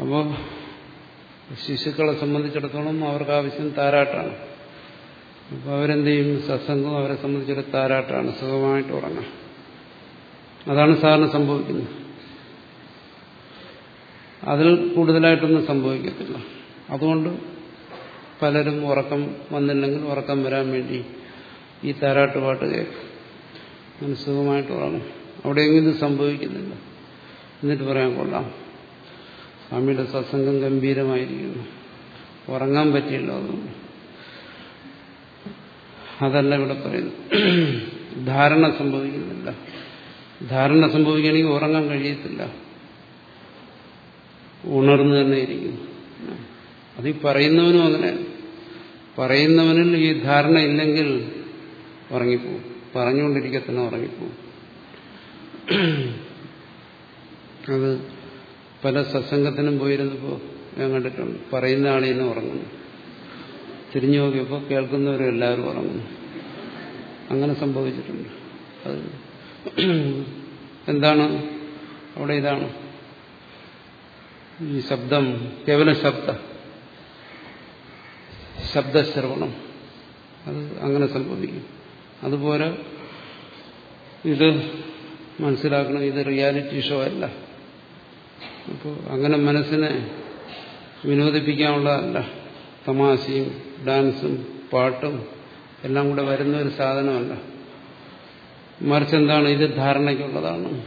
അപ്പോൾ ശിശുക്കളെ സംബന്ധിച്ചിടത്തോളം അവർക്ക് ആവശ്യം താരാട്ടാണ്. അപ്പോൾ അവരെന്ത് ചെയ്യും സത്സംഗം അവരെ സംബന്ധിച്ചിടത്തോളം താരാട്ടാണ്. സുഖമായിട്ട് ഉറങ്ങാം അതാണ് സാധാരണ സംഭവിക്കുന്നത്. അതിൽ കൂടുതലായിട്ടൊന്നും സംഭവിക്കത്തില്ല. അതുകൊണ്ട് പലരും ഉറക്കം വന്നില്ലെങ്കിൽ ഉറക്കം വരാൻ വേണ്ടി ഈ താരാട്ട് പാട്ട് കേൾക്കും. മനസ്സുഖമായിട്ട് സുഖമായിട്ട് ഉറങ്ങും. അവിടെയെങ്കിലും സംഭവിക്കുന്നില്ല. എന്നിട്ട് പറയാൻ കൊള്ളാം. സ്വാമിയുടെ സത്സംഗം ഗംഭീരമായിരിക്കുന്നു. ഉറങ്ങാൻ പറ്റിയില്ല അതുകൊണ്ട്. അതല്ല ഇവിടെ പറയുന്നു ധാരണ സംഭവിക്കുന്നില്ല. ധാരണ സംഭവിക്കുകയാണെങ്കിൽ ഉറങ്ങാൻ കഴിയത്തില്ല. ഉണർന്നു തന്നെ ഇരിക്കുന്നു. അത് ഈ പറയുന്നവനും അങ്ങനെ. പറയുന്നവനിൽ ഈ ധാരണ ഇല്ലെങ്കിൽ ഉറങ്ങിപ്പോവും. പറഞ്ഞുകൊണ്ടിരിക്കത്തന്നെ ഉറങ്ങിപ്പോവും. അത് പല സത്സംഗത്തിനും പോയിരുന്നപ്പോൾ ഞാൻ കണ്ടിട്ടുണ്ട്. പറയുന്ന ആളിനെ ഉറങ്ങുന്നു. തിരിഞ്ഞു നോക്കിയപ്പോൾ കേൾക്കുന്നവരും എല്ലാവരും ഉറങ്ങുന്നു. അങ്ങനെ സംഭവിച്ചിട്ടുണ്ട്. അത് എന്താണ്? അവിടെ ഇതാണ്. ഈ ശബ്ദം കേവല ശബ്ദ. ശബ്ദശ്രവണം. അത് അങ്ങനെ സംഭവിക്കും. അതുപോലെ ഇത് മനസ്സിലാക്കണം. ഇത് റിയാലിറ്റി ഷോ അല്ല. അപ്പോൾ അങ്ങനെ മനസ്സിനെ വിനോദിപ്പിക്കാനുള്ളതല്ല തമാശയും ഡാൻസും പാട്ടും എല്ലാം കൂടെ വരുന്ന ഒരു സാധനമല്ല. മറിച്ച് എന്താണ് ഇത് ധാരണയ്ക്കുള്ളതാണ്.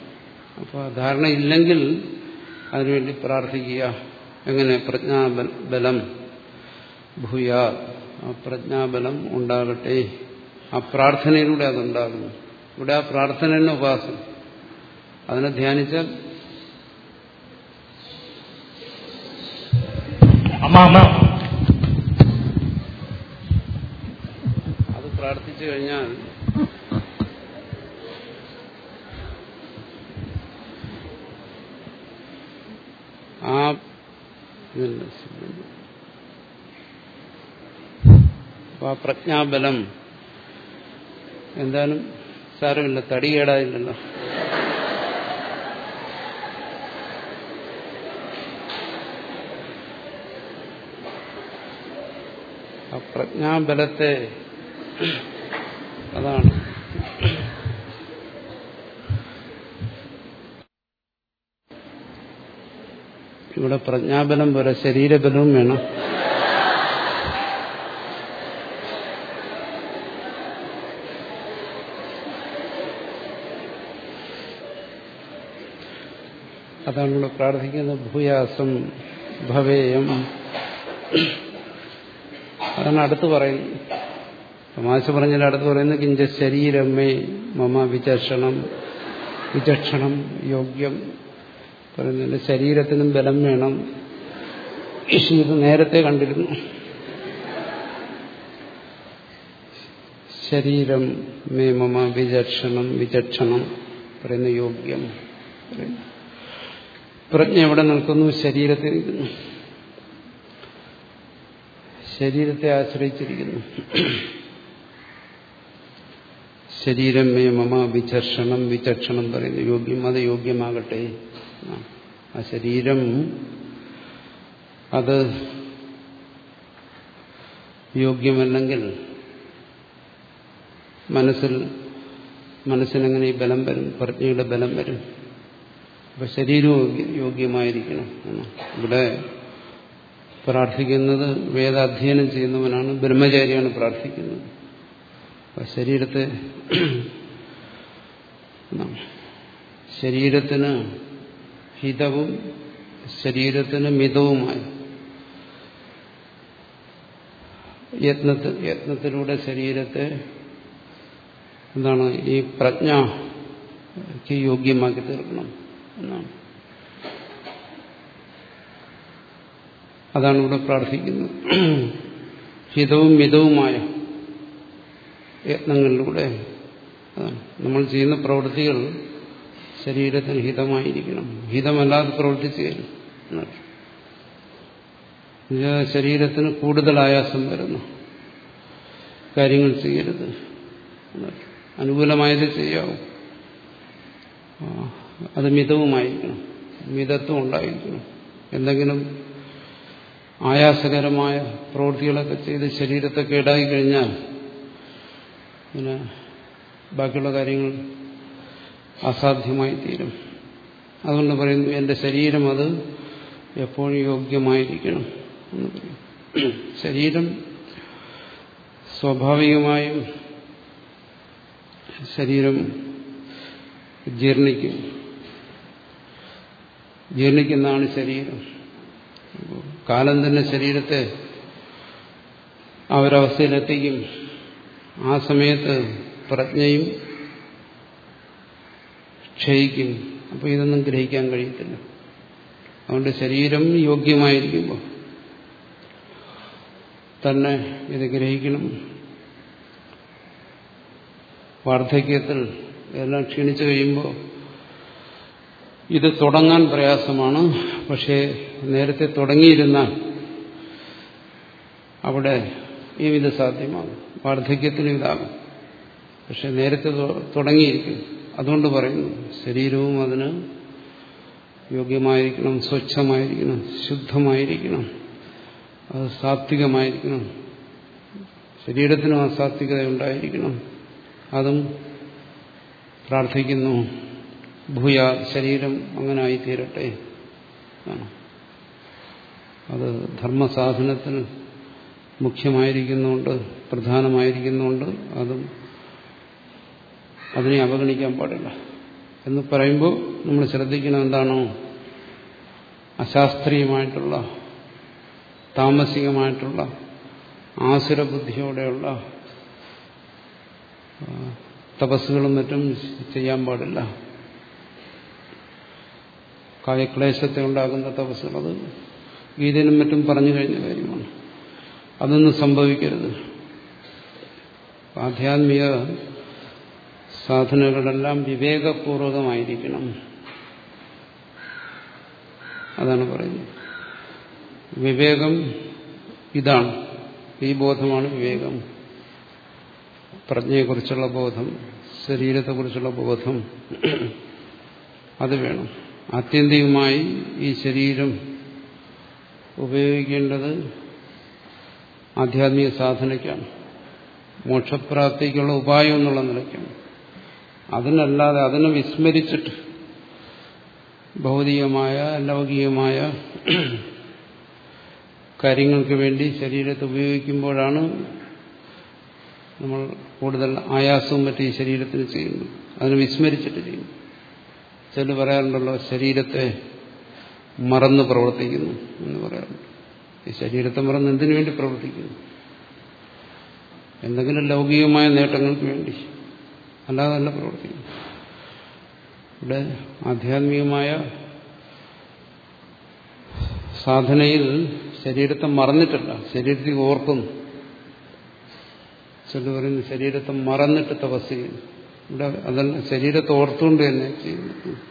അപ്പോൾ ധാരണ ഇല്ലെങ്കിൽ അതിനുവേണ്ടി പ്രാർത്ഥിക്കുക. എങ്ങനെ? പ്രജ്ഞാബലം ഭൂയാ ആ പ്രജ്ഞാബലം ഉണ്ടാകട്ടെ. ആ പ്രാർത്ഥനയിലൂടെ അതുണ്ടാകുന്നു. ഇവിടെ ആ പ്രാർത്ഥന തന്നെ ഉപാസന അതിനെ ധ്യാനിച്ചാൽ അമ്മ അത് പ്രാർത്ഥിച്ചു കഴിഞ്ഞാൽ ആ പ്രജ്ഞാബലം എന്തായാലും സാരമില്ല തടി പ്രജ്ഞാബലത്തെ. അതാണ്. ഇവിടെ പ്രജ്ഞാബലം പോലെ ശരീരബലവും വേണം. അതാണ് ഇവിടെ പ്രാർത്ഥിക്കുന്നത്. ഭൂയാസം ഭവേയം. അതാണ് അടുത്ത് പറയുന്നത് തമാശ പറഞ്ഞാൽ അടുത്ത് പറയുന്നത് കിഞ്ച ശരീരമേ മമ വിചക്ഷണം വിചക്ഷണം യോഗ്യം. പറയുന്നുണ്ട് ശരീരത്തിനും ബലം വേണം. ഇത് നേരത്തെ കണ്ടിരുന്നു. ശരീരം മേ മമ വിചക്ഷണം വിചക്ഷണം പറയുന്ന യോഗ്യം. പ്രജ്ഞ എവിടെ നിൽക്കുന്നു? ശരീരത്തിൽ ശരീരത്തെ ആശ്രയിച്ചിരിക്കുന്നു. ശരീരം മേ മമ വിചർഷണം വിചക്ഷണം പറയുന്നു. യോഗ്യം അത് യോഗ്യമാകട്ടെ. ആ ശരീരം അത് യോഗ്യമല്ലെങ്കിൽ മനസ്സിൽ മനസ്സിനെങ്ങനെ ഈ ബലം വരും? പ്രജ്ഞയുടെ ബലം വരും. അപ്പൊ ശരീരവും യോഗ്യമായിരിക്കണം ഇവിടെ പ്രാർത്ഥിക്കുന്നത് വേദാധ്യയനം ചെയ്യുന്നവനാണ് ബ്രഹ്മചാരിയാണ് പ്രാർത്ഥിക്കുന്നത്. ശരീരത്തെ ശരീരത്തിന് ഹിതവും ശരീരത്തിന് മിതവുമായി യത്നത്തിൽ യത്നത്തിലൂടെ ശരീരത്തെ എന്താണ് ഈ പ്രജ്ഞയ്ക്ക് യോഗ്യമാക്കി തീർക്കണം എന്നാണ്. അതാണ് ഇവിടെ പ്രാർത്ഥിക്കുന്നത്. ഹിതവും മിതവുമായ യത്നങ്ങളിലൂടെ നമ്മൾ ചെയ്യുന്ന പ്രവൃത്തികൾ ശരീരത്തിന് ഹിതമായിരിക്കണം. ഹിതമല്ലാതെ പ്രവർത്തിച്ചു ശരീരത്തിന് കൂടുതൽ ആയാസം വരുന്നു. കാര്യങ്ങൾ ചെയ്യരുത്. അനുകൂലമായത് ചെയ്യാവും. അത് മിതവുമായിരിക്കണം. മിതത്വം ഉണ്ടായിരിക്കണം. എന്തെങ്കിലും ആയാസകരമായ പ്രവൃത്തികളൊക്കെ ചെയ്ത് ശരീരത്തെ കേടായി കഴിഞ്ഞാൽ പിന്നെ ബാക്കിയുള്ള കാര്യങ്ങൾ അസാധ്യമായി തീരും. അതുകൊണ്ട് പറയുന്നു എന്റെ ശരീരം അത് എപ്പോഴും യോഗ്യമായിരിക്കണം. എന്ന് പറയും. ശരീരം സ്വാഭാവികമായും ശരീരം ജീർണിക്കും. ജീർണിക്കുന്നതാണ് ശരീരം. കാലം തന്നെ ശരീരത്തെ ആ ഒരവസ്ഥയിലെത്തിക്കും ആ സമയത്ത് പ്രജ്ഞയും ക്ഷയിക്കും. അപ്പോൾ ഇതൊന്നും ഗ്രഹിക്കാൻ കഴിയത്തില്ല. അതുകൊണ്ട് ശരീരം യോഗ്യമായിരിക്കുമ്പോൾ തന്നെ ഇത് ഗ്രഹിക്കണം. വാർദ്ധക്യത്തിൽ എല്ലാം ക്ഷീണിച്ചു കഴിയുമ്പോൾ ഇത് തുടങ്ങാൻ പ്രയാസമാണ്. പക്ഷേ നേരത്തെ തുടങ്ങിയിരുന്നാൽ അവിടെ ഈ വിധ സാധ്യമാകും വാർദ്ധക്യത്തിനും ഇതാകും പക്ഷെ നേരത്തെ തുടങ്ങിയിരിക്കും. അതുകൊണ്ട് പറയുന്നു ശരീരവും അതിന് യോഗ്യമായിരിക്കണം സ്വച്ഛമായിരിക്കണം ശുദ്ധമായിരിക്കണം അത് സാത്വികമായിരിക്കണം. ശരീരത്തിനും അസാത്വികത ഉണ്ടായിരിക്കണം അതും പ്രാർത്ഥിക്കുന്നു. ഭൂയ ശരീരം അങ്ങനെ ആയിത്തീരട്ടെ അത് ധർമ്മസാധനത്തിന് മുഖ്യമായിരിക്കുന്നുണ്ട് പ്രധാനമായിരിക്കുന്നുണ്ട്. അതും അതിനെ അവഗണിക്കാൻ പാടില്ല. എന്ന് പറയുമ്പോൾ നമ്മൾ ശ്രദ്ധിക്കണം എന്താണോ? അശാസ്ത്രീയമായിട്ടുള്ള താമസികമായിട്ടുള്ള ആസുരബുദ്ധിയോടെയുള്ള തപസ്സുകളും മറ്റും ചെയ്യാൻ പാടില്ല. കായക്ലേശത്തെ ഉണ്ടാകുന്ന തപസ്സുകൾ അത് ഗീതയിലും മറ്റും പറഞ്ഞു കഴിഞ്ഞ കാര്യമാണ്. അതൊന്നും സംഭവിക്കരുത്. ആധ്യാത്മിക സാധനകളെല്ലാം വിവേകപൂർവകമായിരിക്കണം അതാണ് പറയുന്നത്. വിവേകം ഇതാണ്. ഈ ബോധമാണ് വിവേകം. പ്രജ്ഞയെക്കുറിച്ചുള്ള ബോധം ശരീരത്തെക്കുറിച്ചുള്ള ബോധം അത് വേണം. ആത്യന്തികമായി ഈ ശരീരം ഉപയോഗിക്കേണ്ടത് ആധ്യാത്മിക സാധനയ്ക്കാണ്. മോക്ഷപ്രാപ്തിക്കുള്ള ഉപായം എന്നുള്ള നിലയ്ക്കാണ്. അതിനല്ലാതെ അതിനെ വിസ്മരിച്ചിട്ട് ഭൗതികമായ ലൗകികമായ കാര്യങ്ങൾക്ക് വേണ്ടി ശരീരത്തെ ഉപയോഗിക്കുമ്പോഴാണ് നമ്മൾ കൂടുതൽ ആയാസവും മറ്റും ഈ ശരീരത്തിന് ചെയ്യുന്നു അതിനെ വിസ്മരിച്ചിട്ട് ചെയ്യുന്നു ചില പറയാറുണ്ടല്ലോ ശരീരത്തെ മറന്ന് പ്രവർത്തിക്കുന്നു എന്ന് പറയാറുണ്ട്. ഈ ശരീരത്തെ മറന്ന് എന്തിനു വേണ്ടി പ്രവർത്തിക്കുന്നു? എന്തെങ്കിലും ലൗകികമായ നേട്ടങ്ങൾക്ക് വേണ്ടി. അല്ലാതെ തന്നെ പ്രവർത്തിക്കുന്നു. ഇവിടെ ആധ്യാത്മികമായ സാധനയിൽ ശരീരത്തെ മറന്നിട്ടല്ല ശരീരത്തിൽ ഓർക്കുന്നു. ചില പറയുന്നു ശരീരത്തെ മറന്നിട്ട് തപസ് ചെയ്യുന്നു. ഇവിടെ അതല്ല ശരീരത്തെ ഓർത്തുകൊണ്ട് തന്നെ ചെയ്യുന്നു.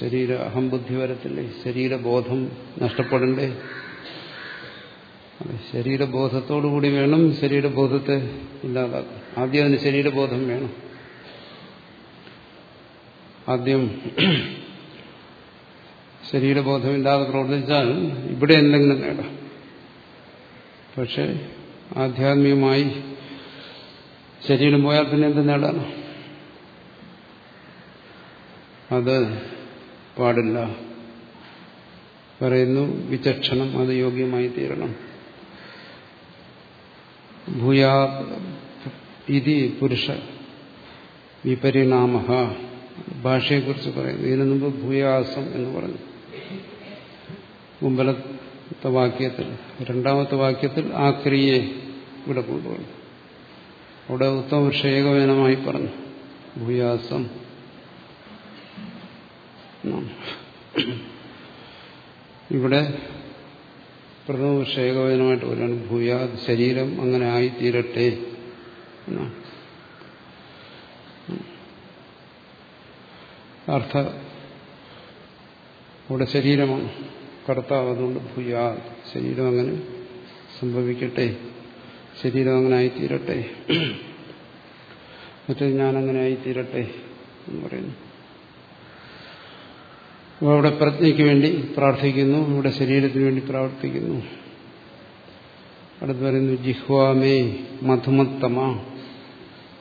ശരീര അഹംബുദ്ധി വരത്തില്ലേ? ശരീരബോധം നഷ്ടപ്പെടണ്ടേ? ശരീരബോധത്തോടുകൂടി വേണം ശരീരബോധത്തെ ഇല്ലാതാക്കാൻ. ആദ്യം അതിന് ശരീരബോധം വേണം. ആദ്യം ശരീരബോധമില്ലാതെ പ്രവർത്തിച്ചാൽ ഇവിടെ എന്തെങ്കിലും നേടാം. പക്ഷെ ആധ്യാത്മികമായി ശരീരം പോയാൽ പിന്നെ എന്ത് നേടാനോ? അത് പാടില്ല. പറയുന്നു വിചക്ഷണം അത് യോഗ്യമായി തീരണം. ഭൂയാ ഇതി പുരുഷ വിപരിണാമ ഭാഷയെക്കുറിച്ച് പറയുന്നു. ഇതിനു മുമ്പ് ഭൂയാസം എന്ന് പറഞ്ഞു. മുമ്പലത്തെ വാക്യത്തിൽ രണ്ടാമത്തെ വാക്യത്തിൽ ആ ക്രിയയെ ഇവിടെ കൊണ്ടുവന്നു. അവിടെ ഉത്തമ ഏകവേനമായി പറഞ്ഞു. ഭൂയാസം ഇവിടെ പ്രഥമപുരുഷ ഏകവേനമായിട്ട് ഒരു ഭൂയാ ശരീരം അങ്ങനെ ആയിത്തീരട്ടെ. എന്നാണ് അർത്ഥ ഇവിടെ ശരീരമാണ് കർത്താവ് അതുകൊണ്ട് ഭൂയാ ശരീരം അങ്ങനെ സംഭവിക്കട്ടെ. ശരീരം അങ്ങനെ ആയിത്തീരട്ടെ. മറ്റേ ഞാനങ്ങനെ ആയിത്തീരട്ടെ എന്ന് പറയുന്നു. അവിടെ പ്രജ്ഞയ്ക്ക് വേണ്ടി പ്രാർത്ഥിക്കുന്നു. ഇവിടെ ശരീരത്തിന് വേണ്ടി പ്രാർത്ഥിക്കുന്നു. അടുത്ത് പറയുന്നു ജിഹ്വാമേ മധുമത്തമ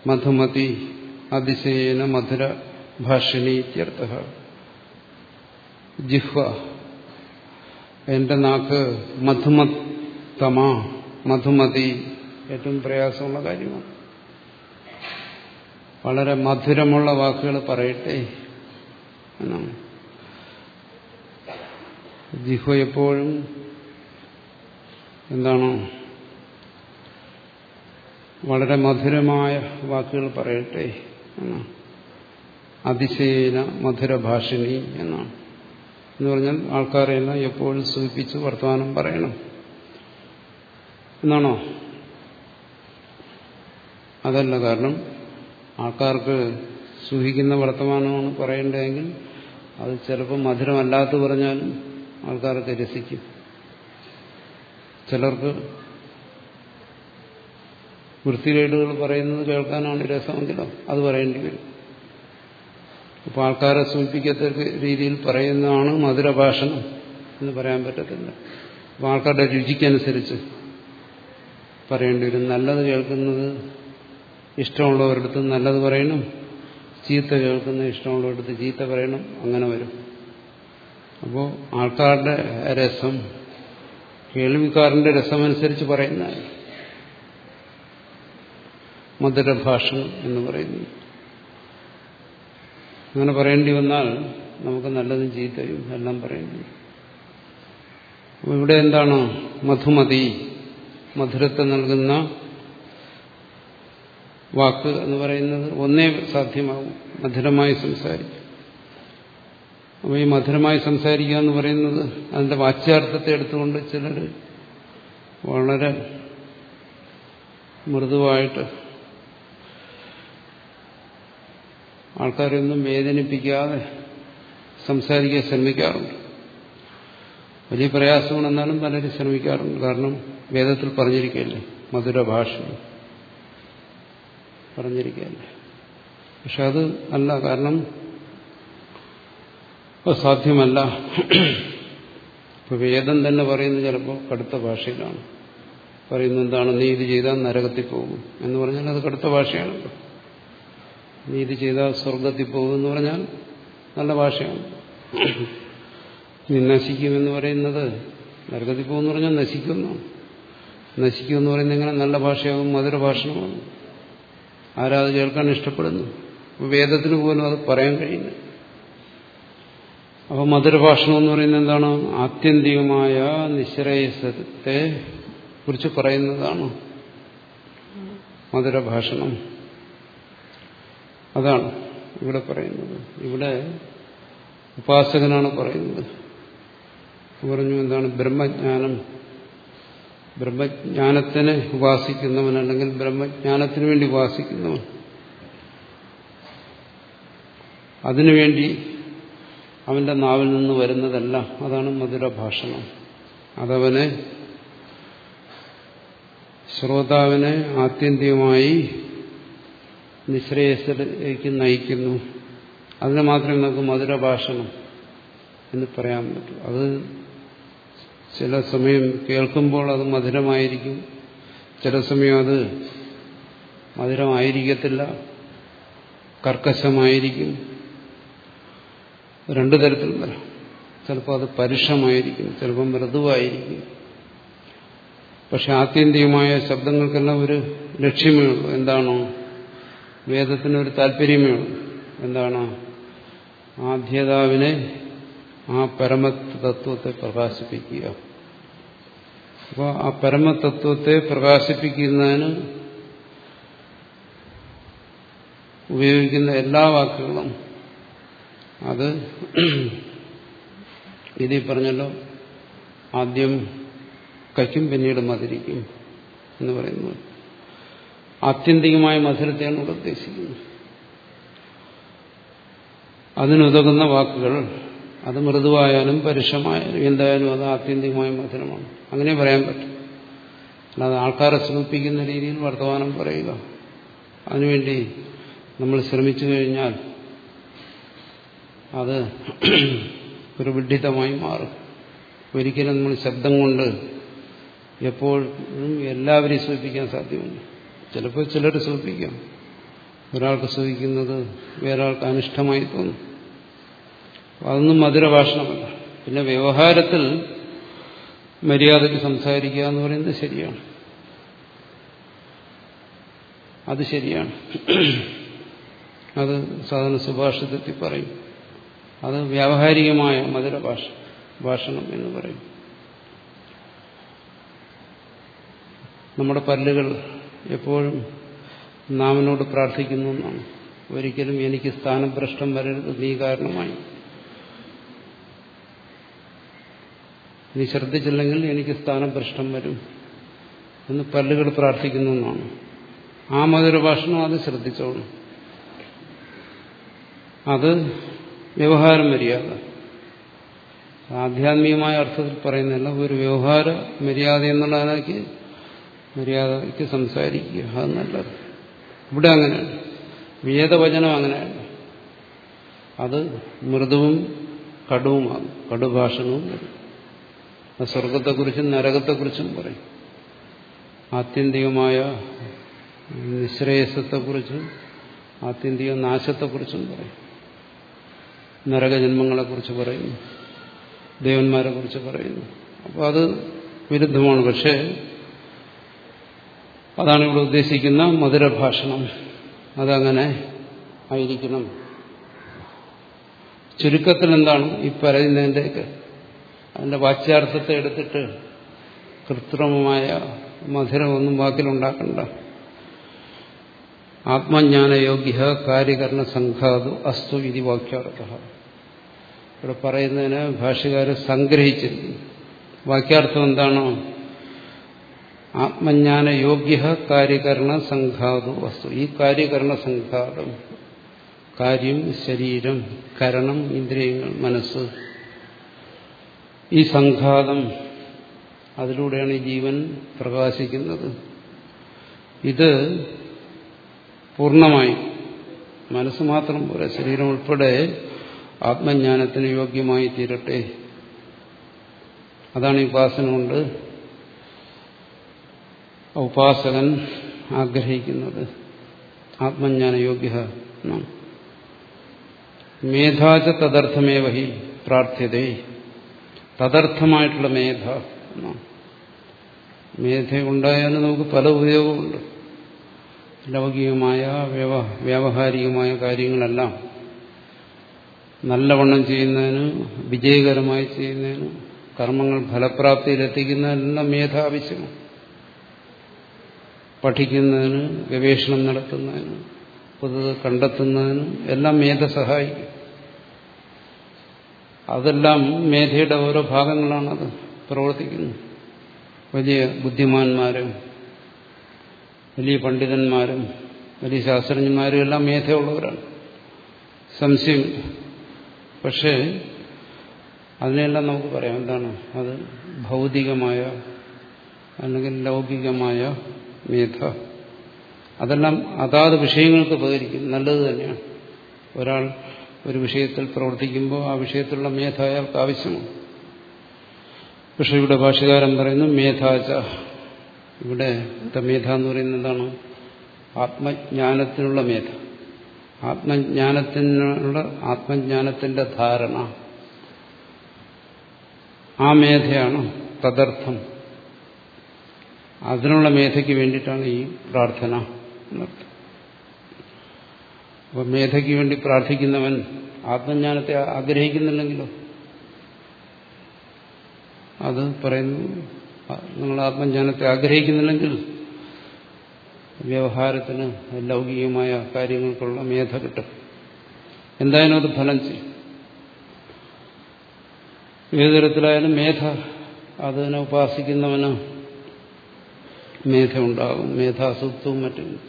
മധുമതി അതിശയേന മധുര ഭാഷിണി ഇത്യർത്ഥ. ജിഹ്വ എന്റെ നാക്ക് മധുമത്തമ മധുമതി ഏറ്റവും പ്രയാസമുള്ള കാര്യമാണ്. വളരെ മധുരമുള്ള വാക്കുകൾ പറയട്ടെ എന്നാണ്. ജിഹ്വ എപ്പോഴും എന്താണോ വളരെ മധുരമായ വാക്കുകൾ പറയട്ടെ എന്നാണ്. അതിശയേന മധുരഭാഷിണി എന്നാണ്. എന്ന് പറഞ്ഞാൽ ആൾക്കാരെല്ലാം എപ്പോഴും സൂചിപ്പിച്ച് വർത്തമാനം പറയണം. എന്നാണോ? അതല്ല കാരണം ആൾക്കാർക്ക് സൂഹിക്കുന്ന വർത്തമാനമാണ് പറയേണ്ടതെങ്കിൽ അത് ചിലപ്പോൾ മധുരമല്ലാത്ത പറഞ്ഞാലും ആൾക്കാർക്ക് രസിക്കും. ചിലർക്ക് വൃത്തികേടുകൾ പറയുന്നത് കേൾക്കാനാണ് രസമെങ്കിലോ അത് പറയേണ്ടി വരും. അപ്പോൾ ആൾക്കാരെ സൂചിപ്പിക്കത്തക്ക രീതിയിൽ പറയുന്നതാണ് മധുരഭാഷണം എന്ന് പറയാൻ പറ്റത്തില്ല. അപ്പോൾ ആൾക്കാരുടെ രുചിക്കനുസരിച്ച് പറയേണ്ടി വരും. നല്ലത് കേൾക്കുന്നത് ഇഷ്ടമുള്ളവരുടെ ഇഷ്ടമുള്ളവരടുത്ത് നല്ലത് പറയണം. ചീത്ത കേൾക്കുന്ന ഇഷ്ടമുള്ളവരടുത്ത് ചീത്ത പറയണം. അങ്ങനെ വരും. അപ്പോൾ ആൾക്കാരുടെ രസം കേൾവിക്കാരന്റെ രസമനുസരിച്ച് പറയുന്ന മധുരഭാഷണം എന്ന് പറയുന്നു. അങ്ങനെ പറയേണ്ടി വന്നാൽ നമുക്ക് നല്ലതും ചീത്തയും എല്ലാം പറയേണ്ടി അപ്പൊ ഇവിടെ എന്താണ് മധുമതി മധുരത്തെ നൽകുന്ന വാക്ക് എന്ന് പറയുന്നത് ഒന്നേ സാധ്യമാകും മധുരമായി സംസാരിക്കും. അപ്പോൾ ഈ മധുരമായി സംസാരിക്കുക എന്ന് പറയുന്നത് അതിന്റെ വാച്യാർത്ഥത്തെ എടുത്തുകൊണ്ട് ചിലർ വളരെ മൃദുവായിട്ട് ആൾക്കാരെയൊന്നും വേദനിപ്പിക്കാതെ സംസാരിക്കാൻ ശ്രമിക്കാറുണ്ട്. വലിയ പ്രയാസമാണെന്നാലും പലരും ശ്രമിക്കാറുണ്ട്. കാരണം വേദത്തിൽ പറഞ്ഞിരിക്കുകയല്ലേ മധുര ഭാഷ പറഞ്ഞിരിക്കുകയല്ലേ. പക്ഷെ അത് അല്ല. കാരണം സാധ്യമല്ല. ഇപ്പൊ വേദം തന്നെ പറയുന്നത് ചിലപ്പോൾ കടുത്ത ഭാഷയിലാണ്. പറയുന്നത് എന്താണ്? നീതി ചെയ്താൽ നരകത്തിൽ പോകും. എന്ന് പറഞ്ഞാൽ അത് കടുത്ത ഭാഷയാണ്. നീതി ചെയ്താൽ സ്വർഗത്തിൽ പോകും എന്ന് പറഞ്ഞാൽ നല്ല ഭാഷയാണ്. നീ നശിക്കുമെന്ന് പറയുന്നത് നരകത്തിൽ പോകുമെന്ന് പറഞ്ഞാൽ നശിക്കുമെന്നാണ് നശിക്കുമെന്ന് പറയുന്നത് എങ്ങനെ? നല്ല ഭാഷയാകും മധുര ഭാഷണമാണ് ആരാത് കേൾക്കാൻ ഇഷ്ടപ്പെടുന്നു. വേദത്തിന് പോലും അത് പറയാൻ കഴിയില്ല. അപ്പൊ മധുരഭാഷണം എന്ന് പറയുന്നത് എന്താണ്? ആത്യന്തികമായ നിശ്രേയസത്തെ കുറിച്ച് പറയുന്നതാണ് മധുരഭാഷണം. അതാണ് ഇവിടെ പറയുന്നത്. ഇവിടെ ഉപാസകനാണ് പറയുന്നത്. പറഞ്ഞു എന്താണ്? ബ്രഹ്മജ്ഞാനം. ബ്രഹ്മജ്ഞാനത്തിനെ ഉപാസിക്കുന്നവൻ അല്ലെങ്കിൽ ബ്രഹ്മജ്ഞാനത്തിന് വേണ്ടി ഉപാസിക്കുന്നവൻ. അതിനുവേണ്ടി അവന്റെ നാവിൽ നിന്ന് വരുന്നതല്ല അതാണ് മധുരഭാഷണം അതവനെ ശ്രോതാവിനെ ആത്യന്തികമായി നിശ്രേയസിലേക്ക് നയിക്കുന്നു. അതിന് മാത്രമേ നമുക്ക് മധുരഭാഷണം എന്ന് പറയാൻ പറ്റൂ. അത് ചില സമയം കേൾക്കുമ്പോൾ അത് മധുരമായിരിക്കും. ചില സമയം അത് മധുരമായിരിക്കത്തില്ല. കർക്കശമായിരിക്കും. രണ്ടു തരത്തിൽ വരാം. ചിലപ്പോൾ അത് പരുഷമായിരിക്കും ചിലപ്പോൾ മൃദുവായിരിക്കും. പക്ഷെ ആത്യന്തികമായ ശബ്ദങ്ങൾക്കെല്ലാം ഒരു ലക്ഷ്യമേ ഉള്ളൂ. എന്താണോ? വേദത്തിന് ഒരു താല്പര്യമേ ഉള്ളൂ. എന്താണ്? ആദ്യതാവിനെ ആ പരമതത്വത്തെ പ്രകാശിപ്പിക്കുക. അപ്പോൾ ആ പരമതത്വത്തെ പ്രകാശിപ്പിക്കുന്നതിന് ഉപയോഗിക്കുന്ന എല്ലാ വാക്കുകളും അത് ഇതിൽ പറഞ്ഞല്ലോ ആദ്യം കയ്ക്കും പിന്നീട് മധുരിക്കും എന്ന് പറയുന്നു ആത്യന്തികമായ മധുരത്തെയാണ് ഇവിടെ ഉദ്ദേശിക്കുന്നത്. അതിനുതകുന്ന വാക്കുകൾ അത് മൃദുവായാലും പരുഷമായാലും എന്തായാലും അത് ആത്യന്തികമായ മധുരമാണ്. അങ്ങനെ പറയാൻ പറ്റും. അല്ലാതെ ആൾക്കാരെ ശ്രമിപ്പിക്കുന്ന രീതിയിൽ വർത്തമാനം പറയുക. അതിനുവേണ്ടി നമ്മൾ ശ്രമിച്ചു കഴിഞ്ഞാൽ അത് [CLEARS THROAT] ഒരു വിഡിതമായി മാറും. ഒരിക്കലും നമ്മൾ ശബ്ദം കൊണ്ട് എപ്പോഴും എല്ലാവരെയും സൂചിപ്പിക്കാൻ സാധ്യമല്ല. ചിലപ്പോൾ ചിലർ സൂചിപ്പിക്കാം. ഒരാൾക്ക് സൂചിക്കുന്നത് വേറൊരാൾക്ക് അനിഷ്ടമായി തോന്നും. അതൊന്നും മധുരഭാഷണമല്ല. പിന്നെ വ്യവഹാരത്തിൽ മര്യാദയ്ക്ക് സംസാരിക്കുക എന്ന് പറയുന്നത് ശരിയാണ്. അത് ശരിയാണ്. [CLEARS THROAT] അത് സാധാരണ സുഭാഷിതത്തിൽ പറയും. അത് വ്യാവഹാരികമായ മധുര ഭാഷ ഭാഷണം എന്ന് പറയും. നമ്മുടെ പല്ലുകൾ എപ്പോഴും നാമനോട് പ്രാർത്ഥിക്കുന്നു എന്നാണ്. ഒരിക്കലും എനിക്ക് സ്ഥാനഭ്രഷ്ടം വരരുത് നീ കാരണമായി. നീ ശ്രദ്ധിച്ചില്ലെങ്കിൽ എനിക്ക് സ്ഥാനഭ്രഷ്ടം വരും എന്ന് പല്ലുകൾ പ്രാർത്ഥിക്കുന്നു എന്നാണ്. ആ മധുരഭാഷണം അത് ശ്രദ്ധിച്ചോളൂ. അത് വ്യവഹാരം മര്യാദ ആധ്യാത്മികമായ അർത്ഥത്തിൽ പറയുന്നില്ല ഒരു വ്യവഹാര മര്യാദ എന്നുള്ള എന്നുള്ളതിനേക്ക് മര്യാദയ്ക്ക് സംസാരിക്കുക. അത് ഇവിടെ അങ്ങനെയാണ് വേദവചനം അങ്ങനെയാണ് അത് മൃദുവും കടുവുമാണ് കടുഭാഷണവും വരും. സ്വർഗത്തെക്കുറിച്ചും നരകത്തെക്കുറിച്ചും പറയും. ആത്യന്തികമായ നിശ്രേയസത്തെക്കുറിച്ചും ആത്യന്തിക നാശത്തെക്കുറിച്ചും പറയും. നരകജന്മങ്ങളെക്കുറിച്ച് പറയുന്നു. ദേവന്മാരെ കുറിച്ച് പറയുന്നു. അപ്പോൾ അത് വിരുദ്ധമാണ്. പക്ഷേ അതാണ് ഇവിടെ ഉദ്ദേശിക്കുന്ന മധുരഭാഷണം. അതങ്ങനെ ആയിരിക്കണം. ചുരുക്കത്തിൽ എന്താണ് ഈ പറയുന്നതിന്റെയൊക്കെ അതിന്റെ വാച്യാർത്ഥത്തെ എടുത്തിട്ട് കൃത്രിമമായ മധുരമൊന്നും വാക്കിലുണ്ടാക്കണ്ട. ആത്മജ്ഞാനയോഗ്യ കാര്യകരണ സംഘാതു അസ്തു ഇതി വാക്യാർത്ഥ. ഇവിടെ പറയുന്നതിന് ഭാഷകാരെ സംഗ്രഹിച്ചിരിക്കുന്നു വാക്യാർത്ഥം എന്താണോ? ആത്മജ്ഞാന യോഗ്യ കാര്യകരണ സംഘാതു വസ്തു. ഈ കാര്യകരണ സംഘാതം കാര്യം ശരീരം കരണം ഇന്ദ്രിയങ്ങൾ മനസ്സ്. ഈ സംഘാതം അതിലൂടെയാണ് ജീവൻ പ്രകാശിക്കുന്നത്. ഇത് പൂർണമായി മനസ്സ് മാത്രം പോലെ ശരീരം ഉൾപ്പെടെ ആത്മജ്ഞാനത്തിന് യോഗ്യമായി തീരട്ടെ. അതാണ് ഈ ഉപാസന കൊണ്ട് ഉപാസകൻ ആഗ്രഹിക്കുന്നത്. ആത്മജ്ഞാന യോഗ്യ മേധാച തദർത്ഥമേ വഹി പ്രാർത്ഥ്യതേ. തദർത്ഥമായിട്ടുള്ള മേധ എന്നാണ്. മേധ ഉണ്ടായാലും നമുക്ക് പല ഉപയോഗമുണ്ട്. ലൗകികമായ വ്യവഹാരികമായ കാര്യങ്ങളെല്ലാം നല്ലവണ്ണം ചെയ്യുന്നതിന് വിജയകരമായി ചെയ്യുന്നതിന് കർമ്മങ്ങൾ ഫലപ്രാപ്തിയിലെത്തിക്കുന്നതിനെല്ലാം മേധ ആവശ്യമാണ് പഠിക്കുന്നതിന് ഗവേഷണം നടത്തുന്നതിന് പുതുത് കണ്ടെത്തുന്നതിന് എല്ലാം മേധ സഹായിക്കും. അതെല്ലാം മേധയുടെ ഓരോ ഭാഗങ്ങളാണത് പ്രവർത്തിക്കുന്നത്. വലിയ ബുദ്ധിമാന്മാരും വലിയ പണ്ഡിതന്മാരും വലിയ ശാസ്ത്രജ്ഞന്മാരും എല്ലാം മേധയുള്ളവരാണ്. സംശയം പക്ഷേ അതിനെല്ലാം നമുക്ക് പറയാം. എന്താണ്? അത് ഭൗതികമായ അല്ലെങ്കിൽ ലൗകികമായ മേധ. അതെല്ലാം അതാത് വിഷയങ്ങൾക്ക് ഉപകരിക്കും. നല്ലത് തന്നെയാണ്. ഒരാൾ ഒരു വിഷയത്തിൽ പ്രവർത്തിക്കുമ്പോൾ ആ വിഷയത്തിലുള്ള മേധ അയാൾക്ക് ആവശ്യമാണ്. പക്ഷെ ഇവിടെ ഭാഷകാരൻ പറയുന്നു മേധാച. ഇവിടെ മേധ എന്ന് പറയുന്നത് എന്താണ്? ആത്മജ്ഞാനത്തിനുള്ള മേധ. ആത്മജ്ഞാനത്തിനുള്ള ആത്മജ്ഞാനത്തിന്റെ ധാരണ. ആ മേധയാണ് തദർത്ഥം. അതിനുള്ള മേധയ്ക്ക് വേണ്ടിയിട്ടാണ് ഈ പ്രാർത്ഥന അപ്പൊ മേധയ്ക്ക് വേണ്ടി പ്രാർത്ഥിക്കുന്നവൻ ആത്മജ്ഞാനത്തെ ആഗ്രഹിക്കുന്നില്ലെങ്കിലോ? അത് പറയുന്നു നിങ്ങൾ ആത്മജ്ഞാനത്തെ ആഗ്രഹിക്കുന്നില്ലെങ്കിൽ വ്യവഹാരത്തിന് ലൗകികമായ കാര്യങ്ങൾക്കുള്ള മേധ കിട്ടും എന്തായാലും അത് ഫലം ചെയ്യും. ഏത് തരത്തിലായാലും മേധ അതിനെ ഉപാസിക്കുന്നവന് മേധ ഉണ്ടാകും മറ്റും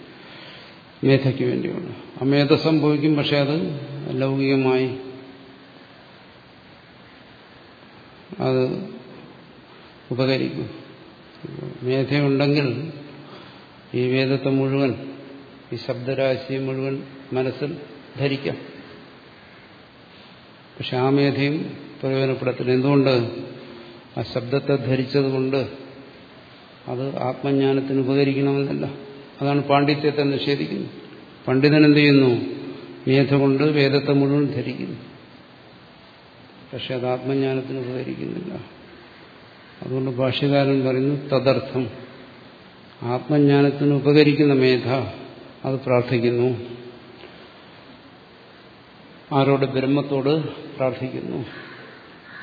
മേധയ്ക്ക് വേണ്ടിയുണ്ട്. ആ മേധ സംഭവിക്കും പക്ഷെ അത് ലൗകികമായി അത് ഉപകരിക്കും. മേധയുണ്ടെങ്കിൽ ഈ വേദത്തെ മുഴുവൻ ഈ ശബ്ദരാശിയെ മുഴുവൻ മനസ്സിൽ ധരിക്കാം. പക്ഷെ ആ മേധയും പ്രയോജനപ്പെടത്തില്ല. എന്തുകൊണ്ട്? ആ ശബ്ദത്തെ ധരിച്ചതുകൊണ്ട് അത് ആത്മജ്ഞാനത്തിന് ഉപകരിക്കണമെന്നല്ല. അതാണ് പാണ്ഡിത്യത്തെ നിഷേധിക്കുന്നത്. പണ്ഡിതൻ എന്ത് ചെയ്യുന്നു? മേധ കൊണ്ട് വേദത്തെ മുഴുവൻ ധരിക്കുന്നു. പക്ഷെ അത് ആത്മജ്ഞാനത്തിന് ഉപകരിക്കുന്നില്ല. അതുകൊണ്ട് ഭാഷ്യകാരൻ പറയുന്നു തദർത്ഥം. ആത്മജ്ഞാനത്തിന് ഉപകരിക്കുന്ന മേധ അത് പ്രാർത്ഥിക്കുന്നു. ആരോട് ബ്രഹ്മത്തോട് പ്രാർത്ഥിക്കുന്നു.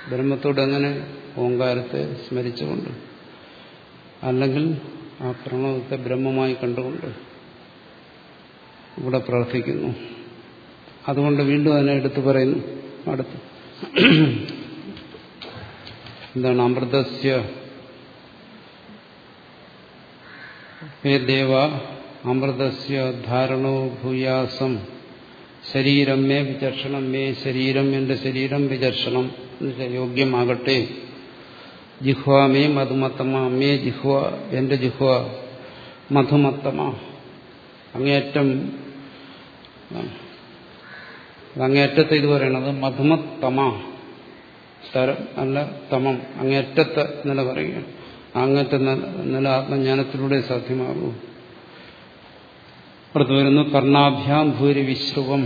ബ്രഹ്മത്തോട് എങ്ങനെ ഓങ്കാരത്തെ സ്മരിച്ചുകൊണ്ട് അല്ലെങ്കിൽ ആ പ്രണവത്തെ ബ്രഹ്മമായി കണ്ടുകൊണ്ട് ഇവിടെ പ്രാർത്ഥിക്കുന്നു. അതുകൊണ്ട് വീണ്ടും അതിനെ എടുത്തു പറയുന്നു. അടുത്ത്. എന്താണ് അമൃതസ്യ ഹേ ദേവ അമൃതസ്യ ഭൂയാസം. ശരീരം മേ വിചർഷണം മേ ശരീരം എന്റെ ശരീരം വിചർഷണം യോഗ്യമാകട്ടെ. ജിഹ്വ മേ മധുമത്തമ മേ ജിഹ്വ എന്റെ ജിഹ്വ മധുമത്തമ. അങ്ങേറ്റം അങ്ങേറ്റത്തെ ഇത് പറയണത് മധുമത്തമ. സ്ഥലം അല്ല തമം. അങ്ങേറ്റത്തെ എന്നല്ല പറയുകയാണ്. അങ്ങത്തെ നില ആത്മജ്ഞാനത്തിലൂടെ സാധ്യമാകൂ. അടുത്ത് വരുന്നു കർണാഭ്യാം ഭൂരി വിശ്രുവം.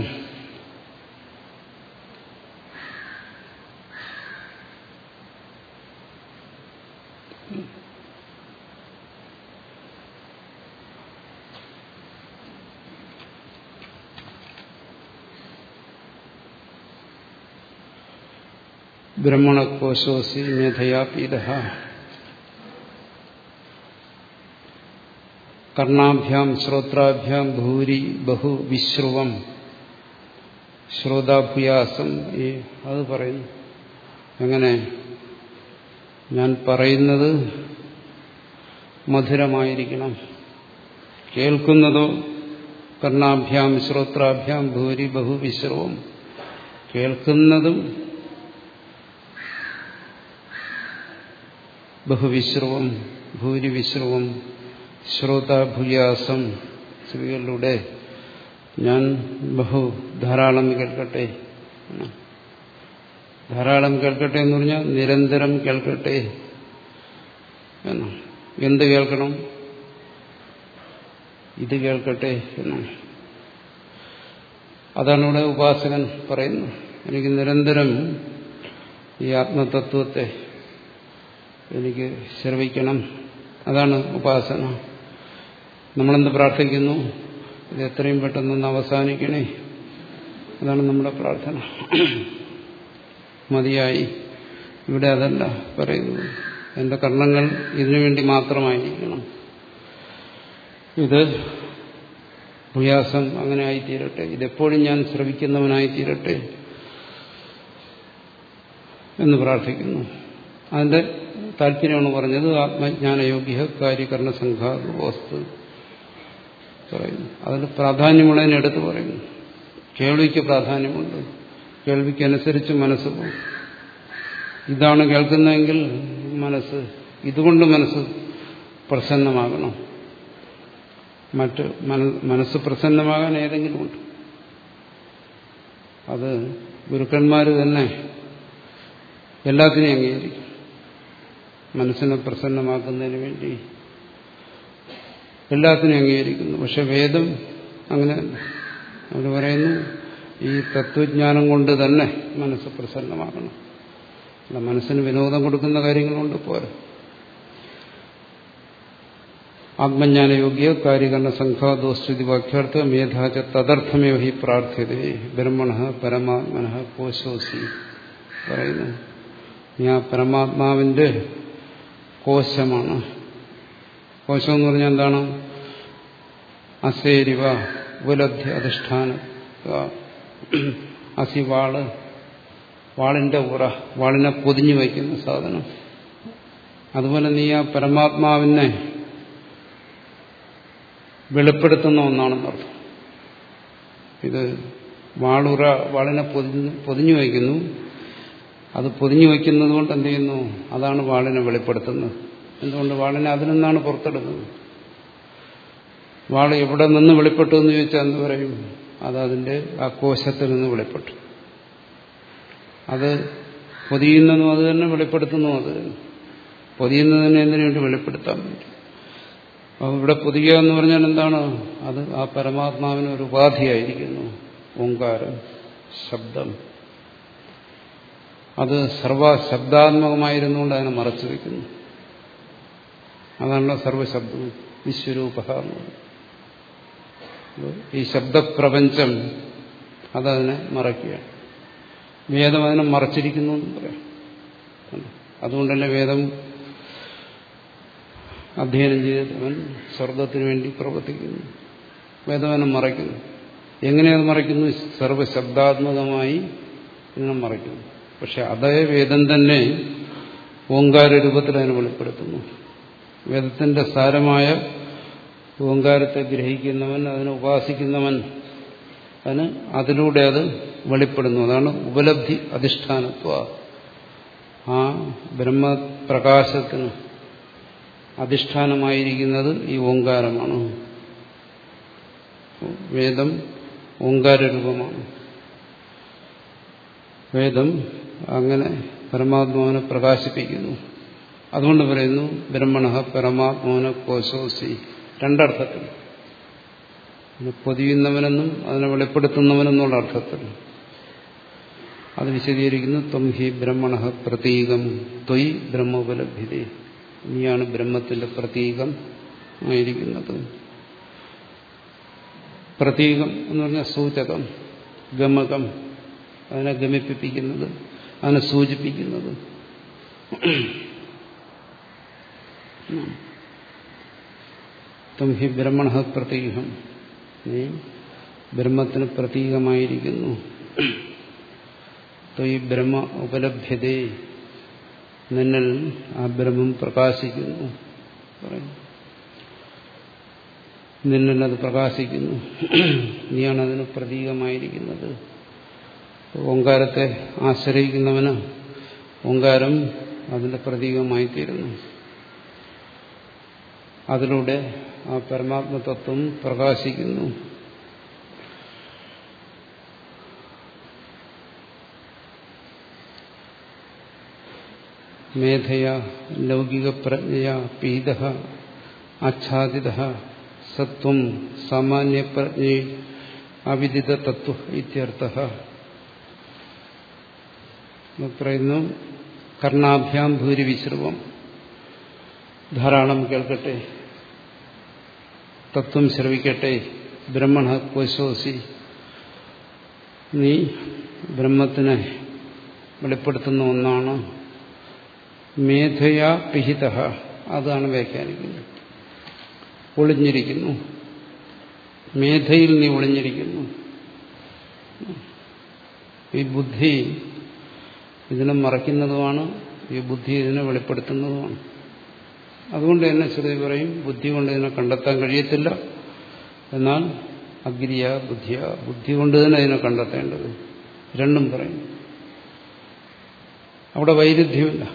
ബ്രഹ്മണകോശോസി മേധയാ പീത കർണാഭ്യാം ശ്രോത്രാഭ്യാം ഭൂരി ബഹു വിശ്രുവം. ശ്രോതാഭ്യാസം ഈ അത് പറയുന്നു. അങ്ങനെ ഞാൻ പറയുന്നത് മധുരമായിരിക്കണം. കേൾക്കുന്നതോ കർണാഭ്യാം ശ്രോത്രാഭ്യാം ഭൂരി ബഹു വിശ്രവം. കേൾക്കുന്നതും ബഹുവിശ്രവം ഭൂരിവിശ്രവം ശ്രോതാഭുയാസം സ്ത്രീകളിലൂടെ ഞാൻ ബഹു ധാരാളം കേൾക്കട്ടെ. ധാരാളം കേൾക്കട്ടെ എന്ന് പറഞ്ഞാൽ നിരന്തരം കേൾക്കട്ടെ എന്നാണ് എന്ത് കേൾക്കണം? ഇത് കേൾക്കട്ടെ എന്നാണ് അതാണ് ഇവിടെ ഉപാസകൻ പറയുന്നത് എനിക്ക് നിരന്തരം ഈ ആത്മതത്വത്തെ എനിക്ക് ശ്രവിക്കണം. അതാണ് ഉപാസന. നമ്മളെന്ത് പ്രാർത്ഥിക്കുന്നു? ഇത് എത്രയും പെട്ടെന്നൊന്ന് അവസാനിക്കണേ. അതാണ് നമ്മുടെ പ്രാർത്ഥന. മതിയായി. ഇവിടെ അതല്ല പറയുന്നത്. എന്റെ കർണങ്ങൾ ഇതിനുവേണ്ടി മാത്രമായിരിക്കണം. ഇത് ഭൂയാസം അങ്ങനെ ആയിത്തീരട്ടെ. ഇതെപ്പോഴും ഞാൻ ശ്രവിക്കുന്നവനായിത്തീരട്ടെ എന്ന് പ്രാർത്ഥിക്കുന്നു. അതിന്റെ താല്പര്യമാണ് പറഞ്ഞത് ആത്മജ്ഞാനയോഗ്യ കാര്യകരണ സംഘാത വസ്തു. പറയുന്നു. അതിൽ പ്രാധാന്യമുള്ളതിനെ എടുത്തു പറയുന്നു. കേൾവിക്ക് പ്രാധാന്യമുണ്ട്. കേൾവിക്കനുസരിച്ച് മനസ്സ് പോകും. ഇതാണ് കേൾക്കുന്നതെങ്കിൽ മനസ്സ് ഇതുകൊണ്ട് മനസ്സ് പ്രസന്നമാകണം. മറ്റ് മനസ്സ് പ്രസന്നമാകാൻ ഏതെങ്കിലും ഉണ്ട്. അത് ഗുരുക്കന്മാർ തന്നെ എല്ലാത്തിനെയും അംഗീകരിക്കും. മനസ്സിനെ പ്രസന്നമാക്കുന്നതിന് വേണ്ടി എല്ലാത്തിനെയും അംഗീകരിക്കുന്നു. പക്ഷെ വേദം അങ്ങനെ അവർ പറയുന്നു ഈ തത്വജ്ഞാനം കൊണ്ട് തന്നെ മനസ്സ് പ്രസന്നമാകണം. അല്ല മനസ്സിന് വിനോദം കൊടുക്കുന്ന കാര്യങ്ങളുണ്ട് പോരെ. ആത്മജ്ഞാനയോഗ്യ കാര്യകരണ സംഘാദോസ്തുതി വാക്യാർത്ഥ മേധാച തദർത്ഥമേ ഹി പ്രാർത്ഥ്യത ബ്രഹ്മണ പരമാത്മന കോശോസി പറയുന്നു. ഞാൻ പരമാത്മാവിന്റെ കോശമാണ്. കോശം എന്ന് പറഞ്ഞാൽ എന്താണ്? അസേരിവ ഉപലബ്ധി അധിഷ്ഠാന. അസി വാൾ വാളിന്റെ ഉറ വാളിനെ പൊതിഞ്ഞു വയ്ക്കുന്ന സാധനം. അതുപോലെ നീ ആ പരമാത്മാവിനെ വെളിപ്പെടുത്തുന്ന ഒന്നാണെന്നർത്ഥം ഇത് വാളുറ വാളിനെ പൊതിഞ്ഞു പൊതിഞ്ഞു വയ്ക്കുന്നു. അത് പൊതിഞ്ഞു വയ്ക്കുന്നത് കൊണ്ട് എന്ത് ചെയ്യുന്നു? അതാണ് വാളിനെ വെളിപ്പെടുത്തുന്നത്. എന്തുകൊണ്ട് വാളിനെ അതിൽ നിന്നാണ് പുറത്തെടുക്കുന്നത് വാൾ എവിടെ നിന്ന് വെളിപ്പെട്ടു എന്ന് ചോദിച്ചാൽ എന്ത് പറയും? അത് അതിന്റെ ആ കോശത്തിൽ നിന്ന് വെളിപ്പെട്ടു. അത് പൊതിയുന്നതും അത് തന്നെ വെളിപ്പെടുത്തുന്നു അത് തന്നെ. എന്തിനു വേണ്ടി വെളിപ്പെടുത്താൻ വേണ്ടി? അപ്പോൾ ഇവിടെ പൊതിയുക എന്ന് പറഞ്ഞാൽ എന്താണ്? അത് ആ പരമാത്മാവിന് ഒരു ഉപാധിയായിരിക്കുന്നു. ഓങ്കാരം ശബ്ദം. അത് സർവശബ്ദാത്മകമായിരുന്നുകൊണ്ട് അതിനെ മറച്ചു വയ്ക്കുന്നു. അതാണല്ലോ സർവശബ്ദം വിശ്വരൂപ ഈ ശബ്ദപ്രപഞ്ചം അതതിനെ മറയ്ക്കുകയാണ്. വേദം അതിനെ മറച്ചിരിക്കുന്നു എന്ന് പറയാം. അതുകൊണ്ടല്ലേ വേദം അധ്യയനം ചെയ്തവൻ സ്വർഗത്തിന് വേണ്ടി പ്രവർത്തിക്കുന്നു. വേദവനം മറയ്ക്കുന്നു. എങ്ങനെയത് മറയ്ക്കുന്നു? സർവശബ്ദാത്മകമായി ഇതിനെ മറയ്ക്കുന്നു. പക്ഷെ അതേ വേദം തന്നെ ഓങ്കാര രൂപത്തിൽ അതിനെ വെളിപ്പെടുത്തുന്നു. വേദത്തിന്റെ സാരമായ ഓങ്കാരത്തെ ഗ്രഹിക്കുന്നവൻ അതിനെ ഉപാസിക്കുന്നവൻ അതിന് അതിലൂടെ അത് വെളിപ്പെടുന്നു. അതാണ് ഉപലബ്ധി അധിഷ്ഠാനത്വ. ആ ബ്രഹ്മപ്രകാശത്തിന് അധിഷ്ഠാനമായിരിക്കുന്നത് ഈ ഓങ്കാരമാണ്. വേദം ഓങ്കാരരൂപമാണ്. വേദം അങ്ങനെ പരമാത്മാവിനെ പ്രകാശിപ്പിക്കുന്നു. അതുകൊണ്ട് പറയുന്നു ബ്രഹ്മണ പരമാത്മോന കോശോസി. രണ്ടർത്ഥത്തിൽ. പൊതിയുന്നവനെന്നും അതിനെ വെളിപ്പെടുത്തുന്നവനെന്നുള്ള അർത്ഥത്തിൽ. അത് വിശദീകരിക്കുന്നു ത്വം ഹി ബ്രഹ്മണ പ്രതീകം ത്വയ് ബ്രഹ്മോപലഭ്യത. നീയാണ് ബ്രഹ്മത്തിന്റെ പ്രതീകം ആയിരിക്കുന്നത്. പ്രതീകം എന്ന് പറഞ്ഞാൽ സൂചകം ഗമകം. അതിനെ ഗമിപ്പിക്കുന്നത് അതിനെ സൂചിപ്പിക്കുന്നത്. തും ഹി ബ്രഹ്മണ പ്രതീകം നീ ബ്രഹ്മത്തിന് പ്രതീകമായിരിക്കുന്നു. ത്വയി ബ്രഹ്മ ഉപലഭ്യതേ. നിന്നിൽ ആ ബ്രഹ്മം പ്രകാശിക്കുന്നു. പറയുന്നു. നിന്നിൽ അത് പ്രകാശിക്കുന്നു. നീയാണ് അതിന് പ്രതീകമായിരിക്കുന്നത്. ഓങ്കാരത്തെ ആശ്രയിക്കുന്നവന് ഓങ്കാരം അതിന്റെ പ്രതീകമായി തീരുന്നു അതിലൂടെ ആ പരമാത്മതത്വം പ്രകാശിക്കുന്നു. മേധയ ലൗകിക പ്രജ്ഞയ പീത ആച്ഛാദിത സത്വം സാമാന്യ പ്രജ്ഞ അവിദിത തത്വ ഇത്യർത്ഥ. പറയുന്നു കർണാഭ്യാം ഭൂരി വിശ്രവം ധാരാളം കേൾക്കട്ടെ. തത്വം ശ്രവിക്കട്ടെ. ബ്രഹ്മണ കോശോസി നീ ബ്രഹ്മത്തിനെ വെളിപ്പെടുത്തുന്ന ഒന്നാണ്. മേധയാ പിഹിത. അതാണ് വ്യാഖ്യാനിക്കുന്നത്. ഒളിഞ്ഞിരിക്കുന്നു. മേധയിൽ നീ ഒളിഞ്ഞിരിക്കുന്നു. ഈ ബുദ്ധി ഇതിനെ മറയ്ക്കുന്നതുമാണ്. ഈ ബുദ്ധി ഇതിനെ വെളിപ്പെടുത്തുന്നതുമാണ്. അതുകൊണ്ട് തന്നെ ശ്രുതി പറയും ബുദ്ധി കൊണ്ട് ഇതിനെ കണ്ടെത്താൻ കഴിയത്തില്ല. എന്നാൽ അഗ്രിയ ബുദ്ധിയ ബുദ്ധി കൊണ്ട് തന്നെ ഇതിനെ കണ്ടെത്തേണ്ടത്. രണ്ടും പറയും. അവിടെ വൈരുദ്ധ്യമില്ല.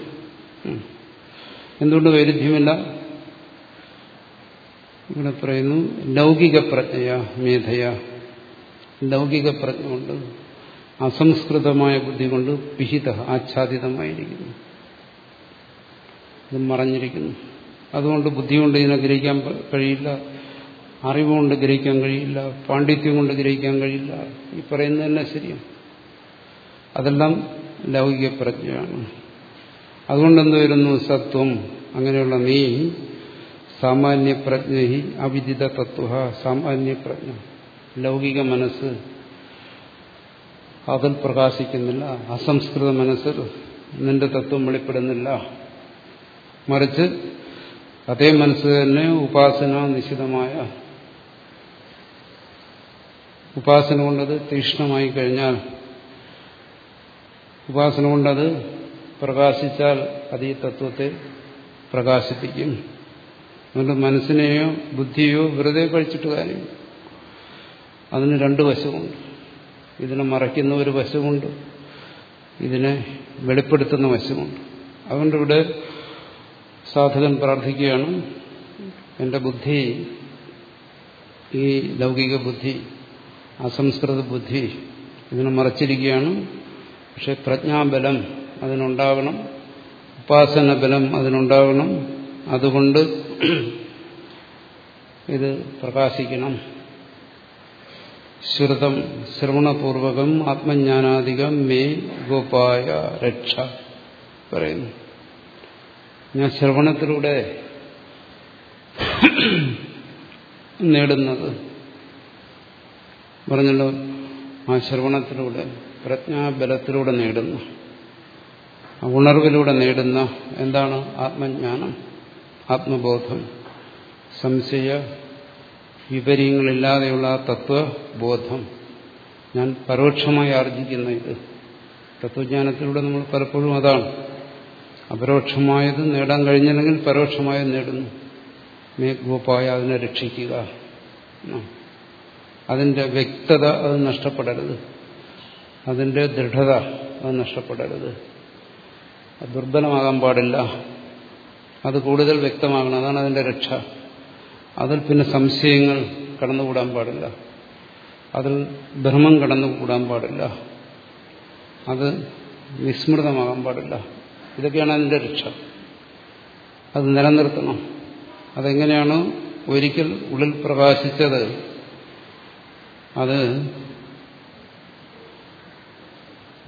എന്തുകൊണ്ട് വൈരുദ്ധ്യമില്ല? ഇവിടെ പറയുന്നു ലൗകിക പ്രജ്ഞയ മേധയ. ലൗകിക പ്രജ്ഞ കൊണ്ട് അസംസ്കൃതമായ ബുദ്ധി കൊണ്ട് പിഹിത ആച്ഛാദിതമായിരിക്കുന്നു. ഇത് മറഞ്ഞിരിക്കുന്നു. അതുകൊണ്ട് ബുദ്ധി കൊണ്ട് ഇതിനെ ഗ്രഹിക്കാൻ കഴിയില്ല. അറിവുകൊണ്ട് ഗ്രഹിക്കാൻ കഴിയില്ല. പാണ്ഡിത്യം കൊണ്ട് ഗ്രഹിക്കാൻ കഴിയില്ല. ഈ പറയുന്നത് തന്നെ ശരിയാണ് അതെല്ലാം ലൗകിക പ്രജ്ഞയാണ്. അതുകൊണ്ട് എന്ത് വരുന്നു? സത്വം. അങ്ങനെയുള്ള നീ സാമാന്യ പ്രജ്ഞ അവിദിത തത്വ സാമാന്യ പ്രജ്ഞ. ലൗകിക മനസ്സ് അതിൽ പ്രകാശിക്കുന്നില്ല. അസംസ്കൃത മനസ്സിൽ നിന്റെ തത്വം വെളിപ്പെടുന്നില്ല. മറിച്ച് അതേ മനസ്സ് തന്നെ ഉപാസന നിശിതമായ. ഉപാസന കൊണ്ടത് തീക്ഷ്ണമായി കഴിഞ്ഞാൽ ഉപാസന കൊണ്ടത് പ്രകാശിച്ചാൽ അത് ഈ തത്വത്തെ പ്രകാശിപ്പിക്കും. അതുകൊണ്ട് മനസ്സിനെയോ ബുദ്ധിയോ വെറുതെ കഴിച്ചിട്ട് കാര്യം. അതിന് രണ്ട് വശമുണ്ട്. ഇതിനെ മറയ്ക്കുന്ന ഒരു വശമുണ്ട്. ഇതിനെ വെളിപ്പെടുത്തുന്ന വശമുണ്ട്. അതുകൊണ്ട് ഇവിടെ സാധകൻ പ്രാർത്ഥിക്കുകയാണ്. എന്റെ ബുദ്ധി ഈ ലൗകിക ബുദ്ധി അസംസ്കൃത ബുദ്ധി ഇതിനെ മറച്ചിരിക്കുകയാണ്. പക്ഷെ പ്രജ്ഞാബലം അതിനുണ്ടാകണം ഉപാസന ബലം അതിനുണ്ടാകണം അതുകൊണ്ട് ഇത് പ്രകാശിക്കണം. ശ്രുതം ശ്രവണപൂർവകം ആത്മജ്ഞാനാധികം മേ ഗോപായ രക്ഷ പറയുന്നു. ഞാൻ ശ്രവണത്തിലൂടെ നേടുന്നത്. പറഞ്ഞല്ലോ ആ ശ്രവണത്തിലൂടെ പ്രജ്ഞാബലത്തിലൂടെ നേടുന്നു. ഉണർവിലൂടെ നേടുന്ന എന്താണ് ആത്മജ്ഞാനം? ആത്മബോധം. സംശയ വിപര്യങ്ങളില്ലാതെയുള്ള ആ തത്വബോധം. ഞാൻ പരോക്ഷമായി ആർജിക്കുന്ന ഇത്. തത്വജ്ഞാനത്തിലൂടെ നമ്മൾ പലപ്പോഴും അതാണ് അപരോക്ഷമായത് നേടാൻ കഴിഞ്ഞില്ലെങ്കിൽ പരോക്ഷമായത് നേടുന്നു. മേ ഗോപായ അതിനെ രക്ഷിക്കുക. അതിന്റെ വ്യക്തത അത് നഷ്ടപ്പെടരുത്. അതിന്റെ ദൃഢത അത് നഷ്ടപ്പെടരുത്. ദുർബലമാകാൻ പാടില്ല. അത് കൂടുതൽ വ്യക്തമാകണം. അതാണ് അതിന്റെ രക്ഷ. അതിൽ പിന്നെ സംശയങ്ങൾ കടന്നുകൂടാൻ പാടില്ല. അതിൽ ഭ്രമം കടന്നുകൂടാൻ പാടില്ല. അത് വിസ്മൃതമാകാൻ പാടില്ല. ഇതൊക്കെയാണ് അതിന്റെ രക്ഷ. അത് നിലനിർത്തണം. അതെങ്ങനെയാണ് ഒരിക്കൽ ഉള്ളിൽ പ്രകാശിച്ചത്? അത്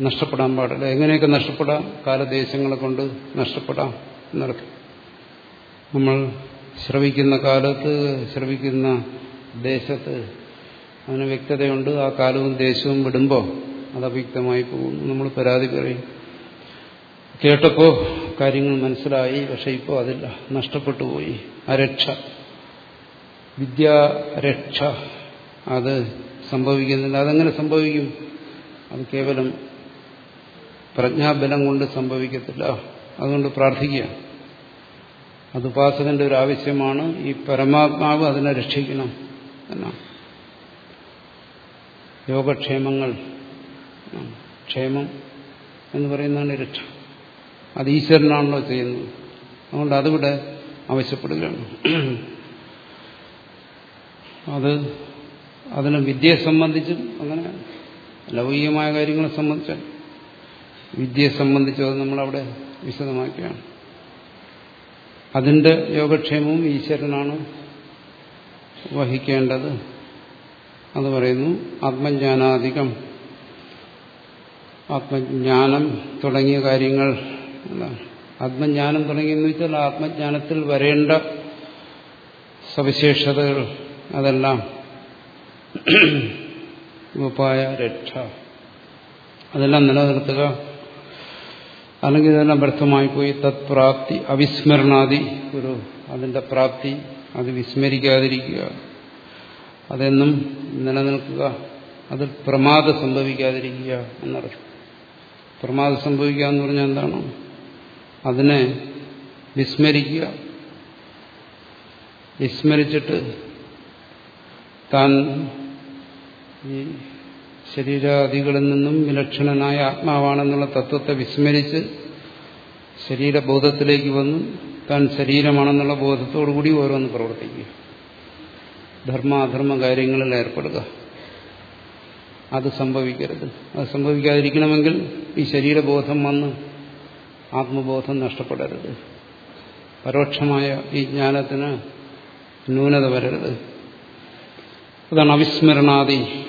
നഷ്ടപ്പെടാൻ പാടില്ല. എങ്ങനെയൊക്കെ നഷ്ടപ്പെടാം? കാലദേശങ്ങളെ കൊണ്ട് നഷ്ടപ്പെടാം എന്നർത്ഥം നമ്മൾ ശ്രവിക്കുന്ന കാലത്ത് ശ്രവിക്കുന്ന ദേശത്ത് അതിന് വ്യക്തതയുണ്ട്. ആ കാലവും ദേശവും വിടുമ്പോൾ അത് അവ്യക്തമായി പോകുന്നു. നമ്മൾ പരാതി പറയും. കേട്ടപ്പോൾ കാര്യങ്ങൾ മനസ്സിലായി. പക്ഷെ ഇപ്പോ അതില്ല നഷ്ടപ്പെട്ടു പോയി അരക്ഷ. രക്ഷ വിദ്യാരക്ഷ. അത് സംഭവിക്കുന്നില്ല. അതെങ്ങനെ സംഭവിക്കും? അത് കേവലം പ്രജ്ഞാബലം കൊണ്ട് സംഭവിക്കത്തില്ല. അതുകൊണ്ട് പ്രാർത്ഥിക്കുക. അത് ഉപാസകന്റെ ഒരു ആവശ്യമാണ്. ഈ പരമാത്മാവ് അതിനെ രക്ഷിക്കണം എന്നാണ്. യോഗക്ഷേമങ്ങൾ. ക്ഷേമം എന്ന് പറയുന്നതാണ് രക്ഷ. അത് ഈശ്വരനാണല്ലോ ചെയ്യുന്നത്. അതുകൊണ്ട് അതിവിടെ ആവശ്യപ്പെടുകയാണ്. അത് അതിന് വിദ്യയെ സംബന്ധിച്ചും അങ്ങനെ ലൗകികമായ കാര്യങ്ങളെ സംബന്ധിച്ച് വിദ്യയെ സംബന്ധിച്ചും അത് നമ്മളവിടെ വിശദമാക്കുകയാണ്. അതിന്റെ യോഗക്ഷേമവും ഈശ്വരനാണ് വഹിക്കേണ്ടത്. അത് പറയുന്നു ആത്മജ്ഞാനാധികം. ആത്മജ്ഞാനം തുടങ്ങിയ കാര്യങ്ങൾ ആത്മജ്ഞാനം തുടങ്ങിയെന്ന് വെച്ചാൽ ആത്മജ്ഞാനത്തിൽ വരേണ്ട സവിശേഷതകൾ അതെല്ലാം ഉപായ രക്ഷ അതെല്ലാം നിലനിർത്തുക. അല്ലെങ്കിൽ ഇതെല്ലാം വ്യർത്ഥമായി പോയി തത്പ്രാപ്തി അവിസ്മരണാദി ഒരു അതിന്റെ പ്രാപ്തി അത് വിസ്മരിക്കാതിരിക്കുക. അതെന്നും നിലനിൽക്കുക. അതിൽ പ്രമാദം സംഭവിക്കാതിരിക്കുക എന്നർത്ഥം. പ്രമാദം സംഭവിക്കുക എന്ന് പറഞ്ഞാൽ എന്താണ്? അതിനെ വിസ്മരിക്കുക. വിസ്മരിച്ചിട്ട് താൻ ഈ ശരീരാദികളിൽ നിന്നും വിലക്ഷണനായ ആത്മാവാണെന്നുള്ള തത്വത്തെ വിസ്മരിച്ച് ശരീരബോധത്തിലേക്ക് വന്നു. താൻ ശരീരമാണെന്നുള്ള ബോധത്തോടുകൂടി ഓരോന്ന് പ്രവർത്തിക്കുക. ധർമ്മ അധർമ്മ കാര്യങ്ങളിൽ ഏർപ്പെടുക. അത് സംഭവിക്കരുത്. അത് സംഭവിക്കാതിരിക്കണമെങ്കിൽ ഈ ശരീരബോധം വന്ന് ആത്മബോധം നഷ്ടപ്പെടരുത്. പരോക്ഷമായ ഈ ജ്ഞാനത്തിന് ന്യൂനത വരരുത്. അതാണ് അവിസ്മരണാദി.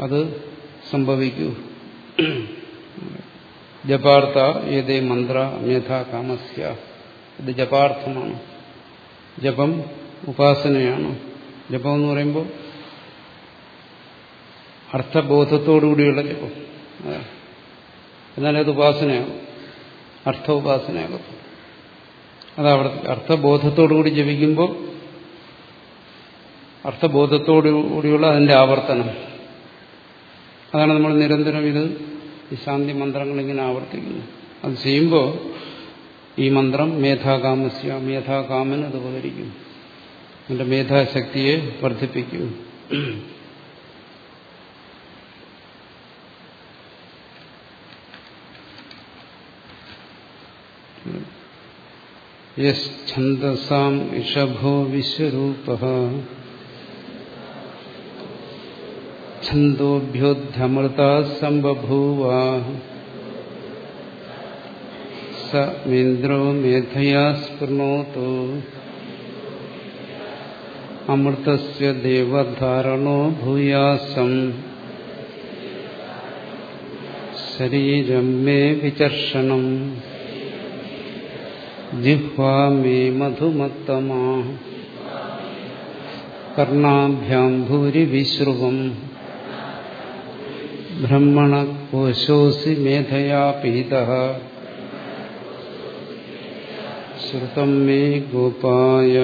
അത് സംഭവിക്കൂ. ജപാർത്ഥ ഏതേ മന്ത്ര മേധ കാമസ്യ. ഇത് ജപാർത്ഥമാണ്. ജപം ഉപാസനയാണ്. ജപം എന്ന് പറയുമ്പോൾ അർത്ഥബോധത്തോടുകൂടിയുള്ള ജപം. എന്നാലത് ഉപാസനയാകും അർത്ഥ ഉപാസനയാകും അത് അവിടെ അർത്ഥബോധത്തോടുകൂടി ജപിക്കുമ്പോൾ അർത്ഥബോധത്തോടുകൂടിയുള്ള അതിന്റെ ആവർത്തനം. അതാണ് നമ്മൾ നിരന്തരം ഇത് ഈ ശാന്തി മന്ത്രങ്ങൾ ഇങ്ങനെ ആവർത്തിക്കുന്നു. അത് ചെയ്യുമ്പോൾ ഈ മന്ത്രം മേധാകാമസ്യ മേധാകാമൻ അത് ഉപകരിക്കും അതിന്റെ മേധാശക്തിയെ വർദ്ധിപ്പിക്കും. യന്ദസാം ഇഷഭോ വിശ്വരൂപ ഛന്ദോഭ്യോധ്യമൃത സംബഭൂവ സമീന്ദ്രോ മേധയാ സ്പൃണോതു അമൃതസ്യ ദേവധാരണോ ഭൂയാസം ശരീരം മേ വിചർഷണം ജിഹ്വാ മേ മധുമത്തമാ കർണാഭ്യാം ഭൂരി വിശ്രുവം ബ്രഹ്മണകോശോസി മേധയാ പീത ശ്രുതം മേ ഗോപായ